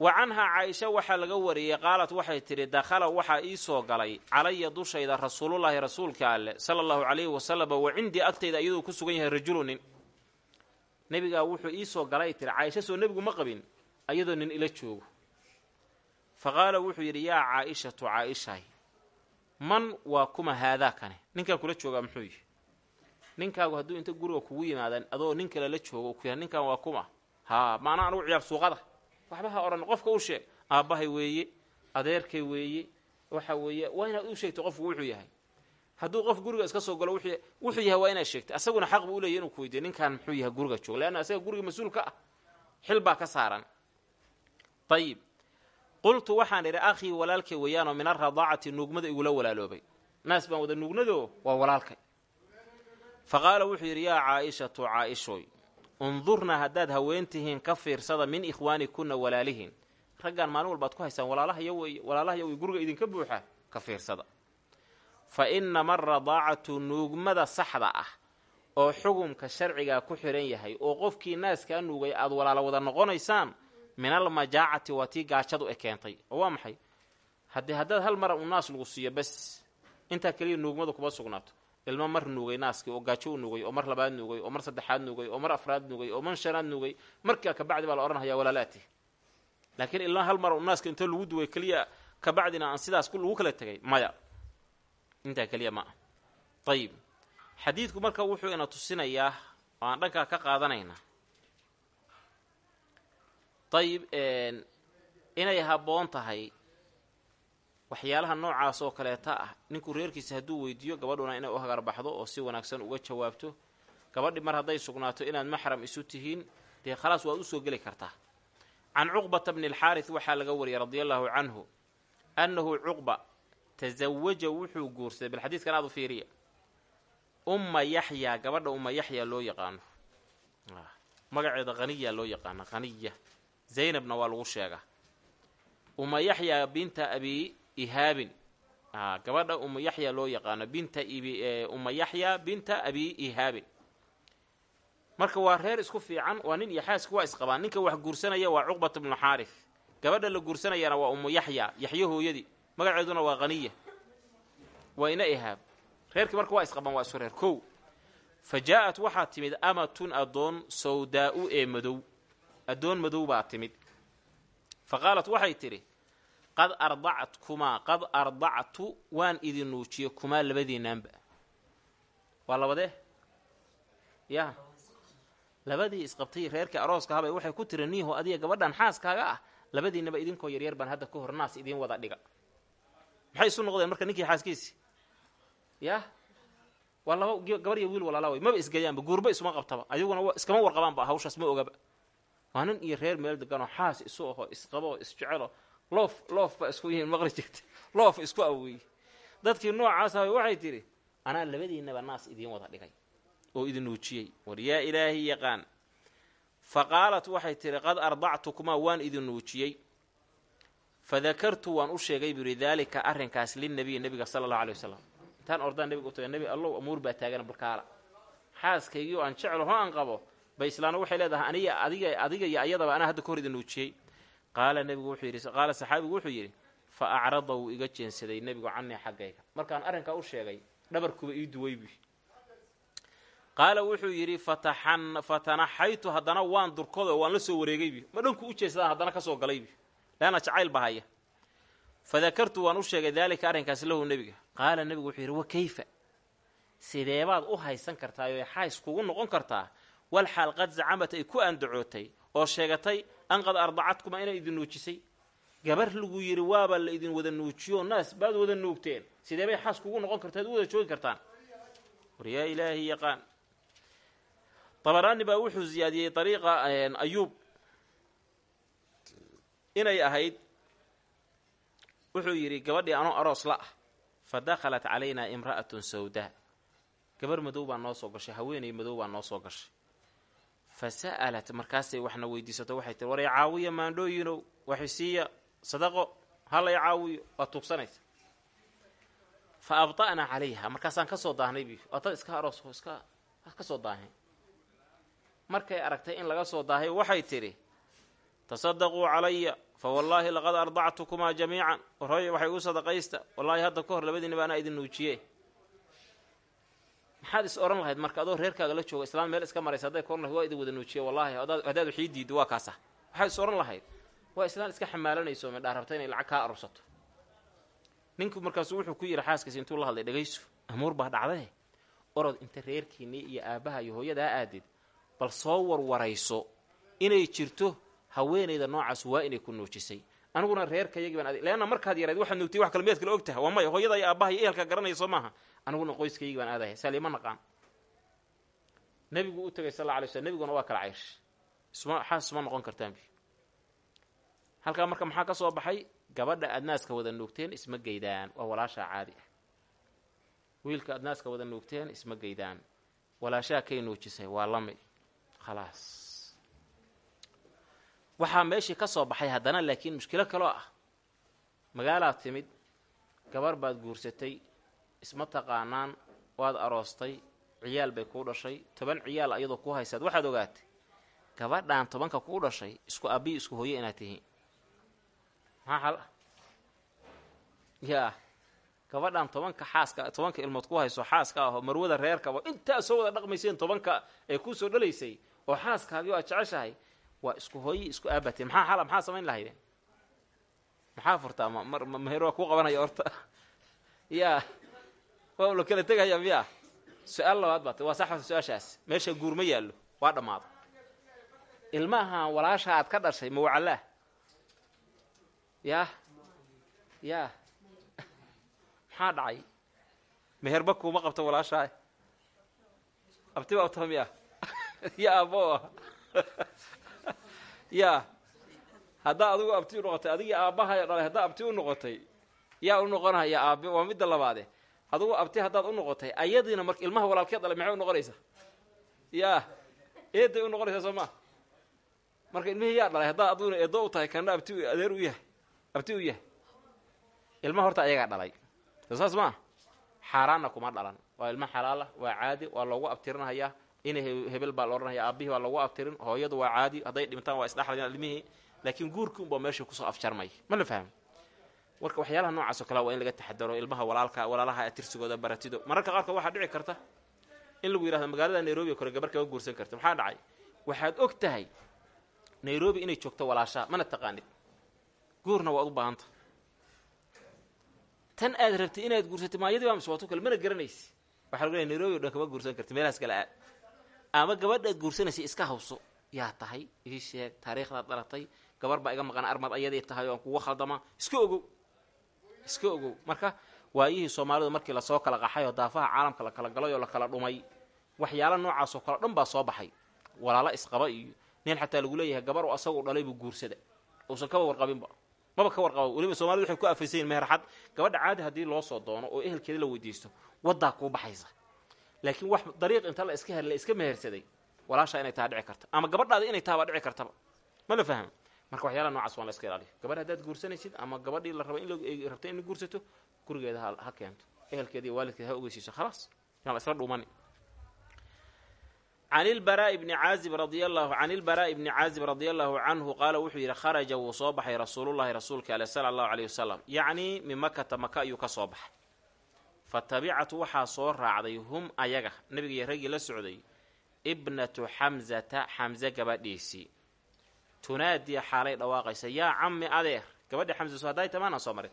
wa canhaa caaisha waxaa laga wariyey qaalat waxay tidhi dakhala waxaa ii soo galay calaya dushayda rasuulullaahi rasuulka alleh sala allahu calayhi wasalama wa cindii agtayda iyaduu ku sugan yahay rajulu nin nebigaa wuxuu ii soo galay tiri caaisha soo nebigu ma qabin ayadoo nin ila joogo fa qaala wuxuu yidhi yaa caaishatu caaishaay man waa kuma haadaa kane? Ninkaan kula joogaa muxuu yihi ninkaagu hadduu inta guriga kugu yimaadaan adoo nin kale la joogo ku yahay ninkan waa kuma? Haa maanaa anugu ciyaar suuqada. Waxba ha odhan qofka u sheeg. Aabbahay weeye adeerkay weeye waxa weeye waa inaad u sheegtay qofku wuxuu yahay. Hadduu qof guriga iska soo galo wuxuu yahay waa inaad sheegtay. Asaguna xaq buu u leeyay inuu ku weydiiyo ninkan muxuu yahay guriga jooga leanna asaga guriga mas'uul ka ah. Xil baa ka saaran. Ayib qultu waxaan idhi akhii walaalkay weeyaanoo min alradaacati nuugmada igula walaaloobay. Naas baan wada nuugnado waa walaalkay. Fa qaala wuxuu yidhi yaa caaishatu caaishoy undurnaa haddaad haweentihiin ka fiirsada min ikhwaanikunna walaalihiin. Raggaan maalin walbaad ku haysaan walaalahaya weeye walaalahaya wey guriga idinka buuxa ka fiirsada. Fa innama aradaacatu nuugmada saxda ah oo xugumka sharcigaa ku xidhan yahay oo qofkii naaskaa nuugay aad walaalo wada noqonaysaan min almajaacati waa tii gaajadu e keentay. Oo waa maxay? Haddii haddaad hal mara naas lagu siiyo bes intaa keliya nuugmadu kuma sugnaato. Ilmo mar nuugay naaskii oo gaajo u nuugay oo mar labaad nuugay oo mar saddexaad nuugay oo mar afraad nuugay oo mar shanaad nuugay markaa kabacdi baa la odhanhayaa walaalaati. Laakiin ilma hal mar u naaska inta lagu duway keliya kabacdina aan sidaas lagu kala tegay maya. Intaa keliya ma ah ayib xadiidku marka wuxuu ina tusinayaa oo aan dhankaa ka qaadanayna ayib inay habboon tahay waxyaalaha noocaas oo kaleeta ah. Ninku reerkiisa hadduu weydiiyo gabadhuna inay u hagarbaxdo oo si wanaagsan uga jawaabto gabadhi mar hadday sugnaato inaad maxram isu tihiin dee khalaas waad u soo geli kartaa. Can cuqbata bni alxaaris waxaa laga wariyay radia allaahu canhu annahu cuqba tasawaja wuxuu guursaday bal xadiiskan aad u fiiriya. Umma yaxyaa gabadha umma yaxyaa loo yaqaano. Magaceeda haniya loo yaqaano haniya zaynabna waa lagu sheegaa. Umma yaxyaa binta abi ihaabin. Gabadha umma yaxyaa loo yaqaano binta umma yaxyaa binta abi ihaabin. Marka waa reer isku fiican waa nin iyo xaaska waa isqabaan. Ninka wax guursanaya waa cuqbata bnu xaaris. Gabadha la guursanayana waa ummu yaxyaa yaxyo hooyadii. Magaceeduna waa haniya waa ina ihaab. Reerkii marka waa isqabaan waa isku reer kow. Fa jaa-at waxaa timid amatun addoon sawdaa-u ee madow addoon madow baa timid. Fa qaalat waxay tidhi qad ardactkumaa qad ardactu waan idin nuujiyey kumaa labadiinaanba waa labadee? Ya. Labadii isqabtay reerkii arooska habay waxay ku tiri niiho adiga gabadhan xaaskaaga ah labadiinaba idinkoo yaryar baan hadda ka hor naas idiin wada dhiga. Maxay isu noqdeen marka ninkii xaaskiisi? Yah waa laba gabar iyo wiil walaala way maba isgayaanba guurba isuma qabtaba ayaguna iskama warqabaanba hawshaas ma ogaba waa nin iyo reer meel deganoo xaas isu aho isqabo isjecelo. Loof loof baa isku yihiin maqli jirta loof isku aweeyey dadkii noocaas waxay tidhi anaa labadiinaba naas idiin wada dhigay. Oo idin nuujiyey war yaa ilaahi yaqaan. Fa qaalat waxay tidhi qad ardactukumaa waan idin nuujiyey. Fadakartu waan u sheegay buu yidhi daalika arrinkaas linabiyi nebiga sala allahu alay wasalam intaan ordaan nebiga u taga nebi allow amuur baa taagana balkaala xaaskaygiioo aan jeclaho aan qabo bay islaana waxay leedahay aniga adiga adiga iyo ayadaba anaa hadda ka hor idin nuujiyey. Qaala nebigu wuxuu yidhi qaala saxaabigu wuxuu yidhi fa acrada wuu iga jeensaday nebigu canii xaggayga. Markaan arrinkaa u sheegay dhabarkuba ii duwaybi qaala wuxuu yidhi fatanaxaytu haddana waan durkoodo waan la soo wareegaybi ma dhanku u jeesadaan haddana ka soo galaybi leanna jacayl haya. Fadakartu waan u sheegay daalika arrinkaas lahu nebiga. Qaala nebigu wuxuu yidhi wa kayfa? Sideebaad u haysan kartaa oo xays kugu noqon kartaa wal xaal qad zacamat ay ku andacootay oo sheegatay an qad ardacadkuma inay idin nuujisay gabar lagu yidhi waaba la idin wada nuujiyo naas baad wada nuugteen sideebay xaas kugu noqon kartaa ad wada joogi kartaan war yaa ilaahi yaqaan dabaraani baa wuxuu ziyaadiyey dariiqa ayuub inay ahayd wuxuu yidhi gabadhii anoo aroos la ah fa dakhalat calaynaa imra'atun sawdaa gabar madow baa noo soo gashay haweenay madow baa noo soo gashay fa sa'alat markaasay waxna weydiisato waxay tiri war caawiya maandhooyinow waxisiiya sadaqo hala caawiyo waa tuugsanaysa fa abda'naa calayha markaasaan ka soo daahnay bi waa iska aroos iska ka soo daahay markay aragtay in laga soo daahay waxay tidhi tasadaquu calaya fa wallaahi laqad ardactukumaa jamiican war hooy waxay igu sadaqaysta wallaahi hadda ka hor labadiinaba anaa idin nuujiye maxaad is odhan lahayd marka adoo reerkaaga la jooga islaan meel iska maraysa hadday koran lahayd waa idin wada nuujiye wallahi haddaad waxii diiddo waa kaasa. Waxaad is odhan lahayd. Waa islaan iska xamaalanayso midhaa rabta inay lacag kaa arursato ninku markaasu wuxuu ku yidhi xaaskiisa intuu la hadlay dhegayso amuur baa dhacdae orod inta reerkiinii iyo aabbaha iyo hooyadaa aadid bal soo warwarayso. Inay jirto haweenayda noocaas waa inay ku nuujisay aniguna reerkayagii baan adi leanna markaad yarayd waxaad nuugtay wax kale miyaad kale og taha waa maya hooyada iyo aabbaha iyo ehelka garanaya soo maaha. Aniguna qoyskaygii baan aadaya saalima naqaan. Nebigu u tegay sal alay slm nebiguna waa kala cayrshay isma xaas isma noqon kartaanbi halkaa marka maxaa ka soo baxay? Gabadha aad naaska wada nuugteen isma geydaan waa walaashaa caadi ah. Wiilka aad naaska wada nuugteen isma geydaan walaashaa kay nuujisay? Waa lami khalaas waxaa meeshii ka soo baxay haddana laakiin mushkilo kaloo ah. Magaalaad timid gabar baad guursatay isma taqaanaan waad aroostay ciyaal bay kuu dhashay toban ciyaal ayadoo ku haysaad waxaad ogaatay. Gabadhaan tobanka kuu dhashay isku aabbiyi isku hooye inaad tihiin. Maxaa xal? Yaa gabadhaan tobanka xaaska tobanka ilmood ku hayso xaaska ahoo marwada reerkaba intaa soo wada dhaqmayseen tobanka ee kuu soo dhalaysay oo xaaskaagii aad jeceshahay waa isku hooyi isku aabatee maxaa xala maxaa samayn lahaydeen maxaa furtaa? Ma meher waa kuu qabanaya horta. *laughs* Yaa waa la kala tegaya miya su'aal labaad baat waa sax su'aashaas. Meesha guurma yaallo waa dhammaada ilmaha walaasha aad ka dhashay ma wacalaah yaa yaa. *laughs* Maxaa dhacay? Meherba kuuma qabto walaashaa. Abti baa utaba miya *laughs* ya abo yaa haddaa adigu abti u noqotay adigii aabbahay dhalay haddaa abti u noqotay yaa u noqonaya aabe waa midda labaade. Adugu abti haddaad u noqotay ayadiina marka ilmaha walaalkeed dhalay maxay u noqonaysaa yaa eeday u noqonaysaa soo maa marka ilmihii yaa dhalay haddaa aduguna eedo u tahay kana abti adeer u yahay abti u yahay. Ilmaha horta ayagaa dhalay. Saas maa xaaraanna kuma dhalan. Waa ilma xalaala waa caadi waa loogu abtirinahayaa ina hebel baa la odhanaya aabihii baa loogu abtirin hooyadu waa caadi hadday dhintaan waa isdhexlayaan ilmihii laakiin guurkii unbaa meesha ku soo afjarmay. Ma la fahmo marka waxyaalaha noocaas oo kale waa in laga taxadaro ilmaha walaalka walaalaha tirsigooda baratido. Mararka qaarkood waxaa dhici karta in lagu yidhahdo magaalada nairobi kore gabar kama guursan karta. Maxaa dhacay? Waxaad og tahay nairobi inay joogto walaashaa mana taqaanid. Guurna waad u baahanta. Tan aad rabtay inaad guursatay maayadii baa miswaato kale mana garanaysi waxaa lagu leey nairobi o dhan kama guursan karti meelahaas kale aad ama gabadhaad guursanaysay iska hawso yaa tahay. Ii sheeg taariikhdaad dhalatay. Gabar baa iga maqan armad ayaday tahay oan kuga khaldama. Iska ogow. Iska ogow. Marka waayihii soomaalidu markii la soo kala qaxay oo daafaha caalamka la kala galay oo la kala dhumay waxyaala noocaasoo kale dhan baa soo baxay. Walaalo isqaba iyo nin xataa lagu leeyahay gabar u asagu dhalay buu guursada. Uusan kaba warqabinba. Maba ka warqaba weliba soomalidu waxay ku afaysayiin meherxad. Gabadha caadi haddii loo soo doono oo ehelkeeda la weydiisto waddaa kuu baxaysa laakiin wax dariiq inta la iska hela iska mehersaday walaashaa inay taha dhici karta. Ama gabadhaada inay taha baa dhici kartaba. Ma la fahmo marka waxyaalaha nocaas waan la iska ilaaliyo gabadh haddaad guursanaysid ama gabadhii la raba in rabta in guursato gurigeeda ha keento. Ehelkeeda waalidkeeda ha ogeysiiso khalaas. Yaan la isla dhuumani can ilbaraa'i bni caazib radia allahu can ilbaraa'i bni caazib radia allahu canhu qaala wuxuu yidhi kharaja wuu soo baxay rasuulullahi rasuulka ale sala allahu aleyh wasalam yacnii min makata fa tabicatu waxaa soo raacday hum ayaga nabiga iyo raggii la socday ibnatu xamzata xamse gabadhiisii tunaadiya xaalay dhawaaqaysa yaa cammi adeer. Gabadhi xamse hadday tamaanaan soo marin.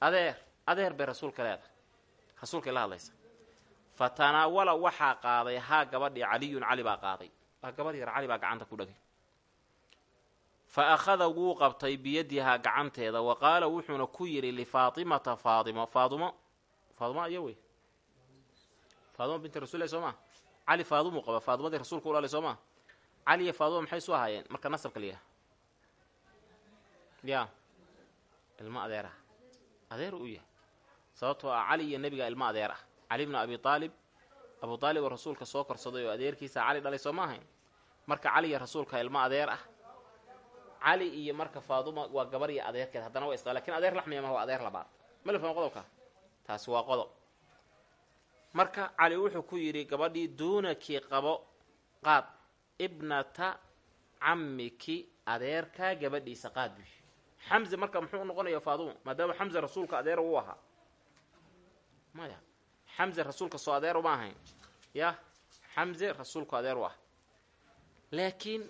Adeer adeer bay rasuulka leedahay. Rasuulkay la hadlaysa. Fa tanaawala waxaa qaaday haa gabadhii caliyun cali baa qaaday. Waa gabadh yar cali baa gacanta ku dhagay. Fa akhada wuu qabtay biyadihaa gacanteeda wa qaala wuxuuna ku yidhi lifaatimata faatimo faatimo faatimo iyo wey? Faatimo binti rasulilah soo maa cali faadumuu qaba faadumadii rasuulka u dhalay soo maa cali iyo faaduma maxay isu ahaayeen marka nasabka liyaha. Ya ilmo adeer ah. Adeer uu yahay. Sababtoo ah cali iyo nebiga ilmo adeer ah. Cali bnu abi aalib abu aalib oo rasuulka soo korsaday oo adeerkiisa cali dhalay soo ma marka cali iyo rasuulka ilmo adeer ah cali iyo marka faaduma waa gabar iyo adeerkeed haddana waa isla laakiin adeer laxmiya ma waa adeer labaad? Ma la fahmo qodobka taasi waa qodob. Marka cali wuxuu ku yidhi gabadhii duunakii qabo qaad. Ibnata cammiki adeerkaa gabadhiisa qaad buy xamze marka muxuu unoqonaya faaduma maadaama xamze rasuulka adeer uu ahaa. Maya xamze rasuulka soo adeer uma ahayn. Yah xamze rasuulku adeer u ah. Laakiin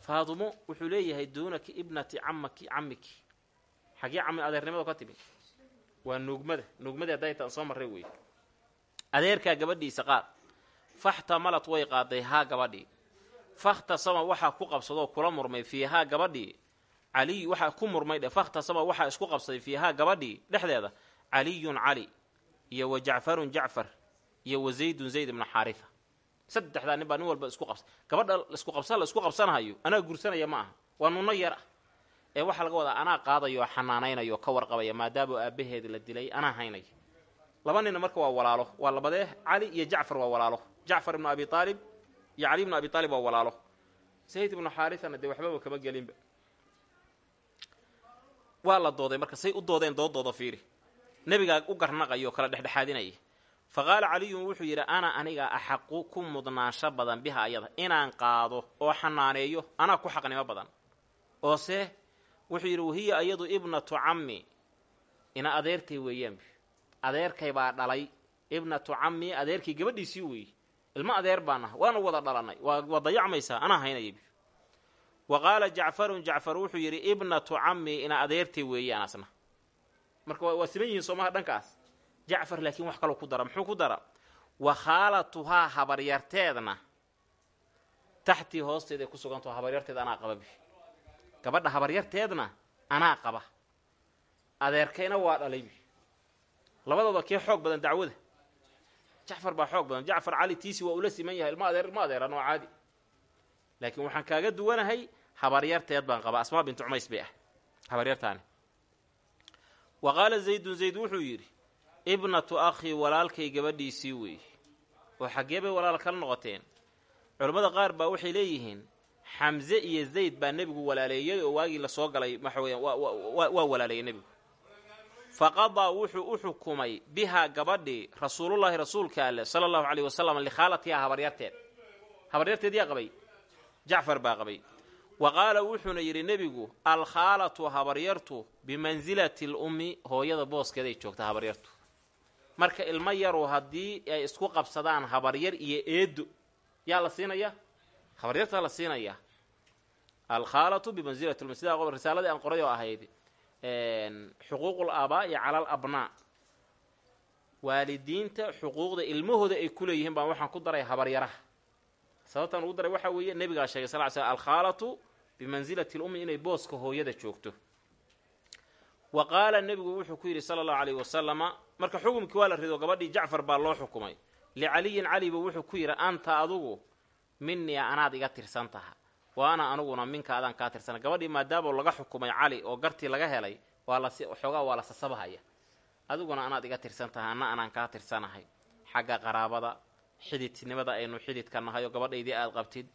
faadumo wuxuu leeyahay duunaki ibnati camaki camiki xagee cami adeernimadu ka timi waa nuugmada. Nuugmadii hadday taan soo marray wey adeerkaa gabadhiisa qaad. Faxtamalad way qaaday haa gabadhii fakhtasama waxaa ku qabsadoo kula murmay fiihaa gabadhii caliy waxaa ku murmay dhe. Fakhtasama waxaa isku qabsaday fiihaa gabadhii dhexdeeda. Caliyun cali iyo wa jacfarun jacfar iyo wa zaydun zayd ibna xaarifa saddexdaa nin baa nin walba isku qabsa gabadha isku qabsan la isku qabsanahayo anaa gursanaya ma aha. Waa nunno yar. ah ee waxaa laga wadaa anaa qaadayo oo xanaanaynayo ka warqabaya maadaama aabaheed la dilay anaa haynaya laba ninna marka waa walaalo waa labadee cali iyo jacfar waa walaalo. Jacfar ibnu abi aalib iyo cali ibnu abi aalib waa walaalo. Zayd ibnu xaarithana dee waxbaba kama gelinba. Waa la dooday marka say u doodeen doodooda fiiri. Nebigaa u garnaqayo kala dhexdhexaadinaya fa qaala caliyun wuxuu yidhi ana aniga axaqu ku mudnaansho badan biha ayada. Inaan qaado oo xanaaneeyo anaa ku xaqnimo badan. Oose wuxuu yidhi wahiya ayadu ibnatu cammi. Ina adeertay weeyaan adeerkay baa dhalay. Ibnatu cammi adeerkay gabadhiisii weeye ilmo adeer baan ah waana wada dhalannay waa dayacmaysaa anaa haynaya wa qaala jacfarun jacfar wuxuu yidhi ibnatu cammi ina adeertay weeyaan asna. Marka waa siman yihiin soomaha dhankaas. Jacfar laakiin wax kaloo ku dara muxuu ku dara? Wa khaalatuhaa habaryarteedna taxtii hoosteeday ku sugantaho habaryarteed anaa qaba bi gabadha habaryarteedna anaa qaba. Adeerkayna waa dhalay. Labadooda kee xoog badan dacwada. Jacfar baa xoog badan. Jacfar cali tiisi waa ula siman yahay. Ilma adeer ilma adeeran oo caadi. Laakiin waxaan kaaga duwanahay habaryarteed baan qaba. Asmaa bintu cumays bay ah. Habaryartaani. Wa qaala zaydun zayd wuxuu yidhi ibnatu akhii walaalkay gabadhiisii weeye oo xaggee bay walaal kala noqoteen. Culammada qaar baa waxay leeyihiin xamse iyo zayd baa nebigu walaaleeyey oo waagii la soo galay waxa waa walaaleeyey nebigu. Fa qadaa wuxuu u xukumay bihaa gabadhii rasuulullaahi rasuulka alleh sala allahu caleyh wasalam likhaalatiha habaryarteed. Habaryarteed yaa qabay? Jacfar baa qabay. Wa qaala wuxuuna yidhi nebigu alkhaalatu habaryartu bimansilati lummi hooyada booskeeday joogta habaryartu. Marka ilmo yaru haddii ay isku qabsadaan habaryar iyo eedo yaa la siinaya habaryartaa la siinaya alkhaalatu bimansilati lummi sidaa risaaladii aan qoray oo ahayd xuquuqul aabaa'i cala al abnaa. Waalidiinta xuquuqda ilmahooda ay ku leeyihiin baan waxaan ku daray habaryaraha sababtaan ugu daray waxaa weeye nebigaa sheegay sal ly slm alkhaalatu bimansilati lummi inay booska hooyada joogto. Wa qaala nebigu wuxuu ku yidhi sala allahu alayhi wasalama marka xukumkii waa la rido gabadhii jacfar baa loo xukumay. Licaliyin caliba wuxuu ku yidhi anta adugu minii anaad iga tirsan taha wa aniguna minka adaan kaa tirsana. Gabadhii maadaama laga xukumay cali oo gartii laga helay waa las xoogaa waa la sasabahaya. Adiguna anaad iga tirsan tahay anna anaan kaa tirsanahay. Xagga qaraabada xididnimada aynu xididka nahay oo gabadhaydii aad qabtid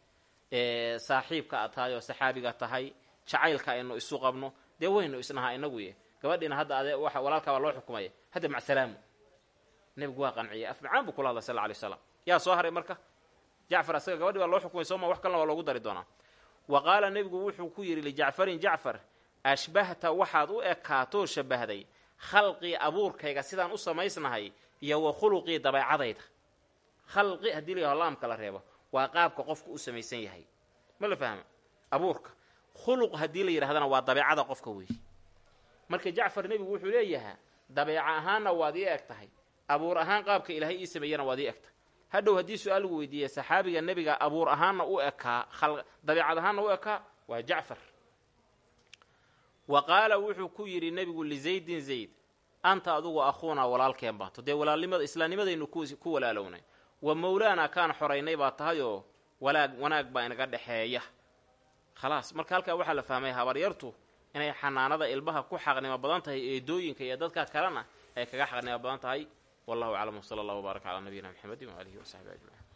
saaxiibka aad tahay oo saxaabiga tahay jacaylka aynu isu qabno dee waynu isnahaa inaguye gabadhiina hadda ade waa walaalkaa baa loo xukumaya. Hadda macsalaamu. Nebigu waa qanciyay af macaan buu kula hadlay sal alay slam yaa soo haray marka jacfar asaga gabadhi baa loo xukumay sooma wax kalena waa loogu dari doonaa. Wa qaala nebigu wuxuu ku yidhi lijacfarin jacfar ashbahta waxaad u ekaatoo shabahday khalqii abuurkayga sidaan u samaysnahay iyo wa khuluqii dabeecadayda. Khalqi haddii la yhaho laamka la reebo waa qaabka qofku u samaysan yahay. Ma la fahma? Abuurka. Khuluq haddii la yidhahdana waa dabeecada qofka weeye marka jacfar nebigu wuxuu leeyahaa dabeeca ahaanna waad ii eg tahay. Abuur ahaan qaabka ilaahay ii sameeyana waad ii eg tahay hadhow haddii su'aal lagu weydiiya saxaabiga nebiga abuur ahaanna u ekaa dabeicad ahaanna u ekaa waa jacfar. Wa qaala wuxuu ku yidhi nebigu lizaydin zayd anta adugu akhuunaa walaalkeen baato dee walaalnimada islaamnimadaynu ku walaalownay. Wa mawlaana kaan xoraynay baa tahayoo walaag wanaag baa inaga dhexeeya khalaas marka halkaa waxaa la fahmay habaryartu inay xanaanada ilmaha ku xaqnimo badan tahay eedooyinka iyo dadka kalena ay kaga xaqnimo badan tahay wallahu aclam wsala allah wbaarak calaa nabiyina mxamedi waalihi wasaxbi ajmaciin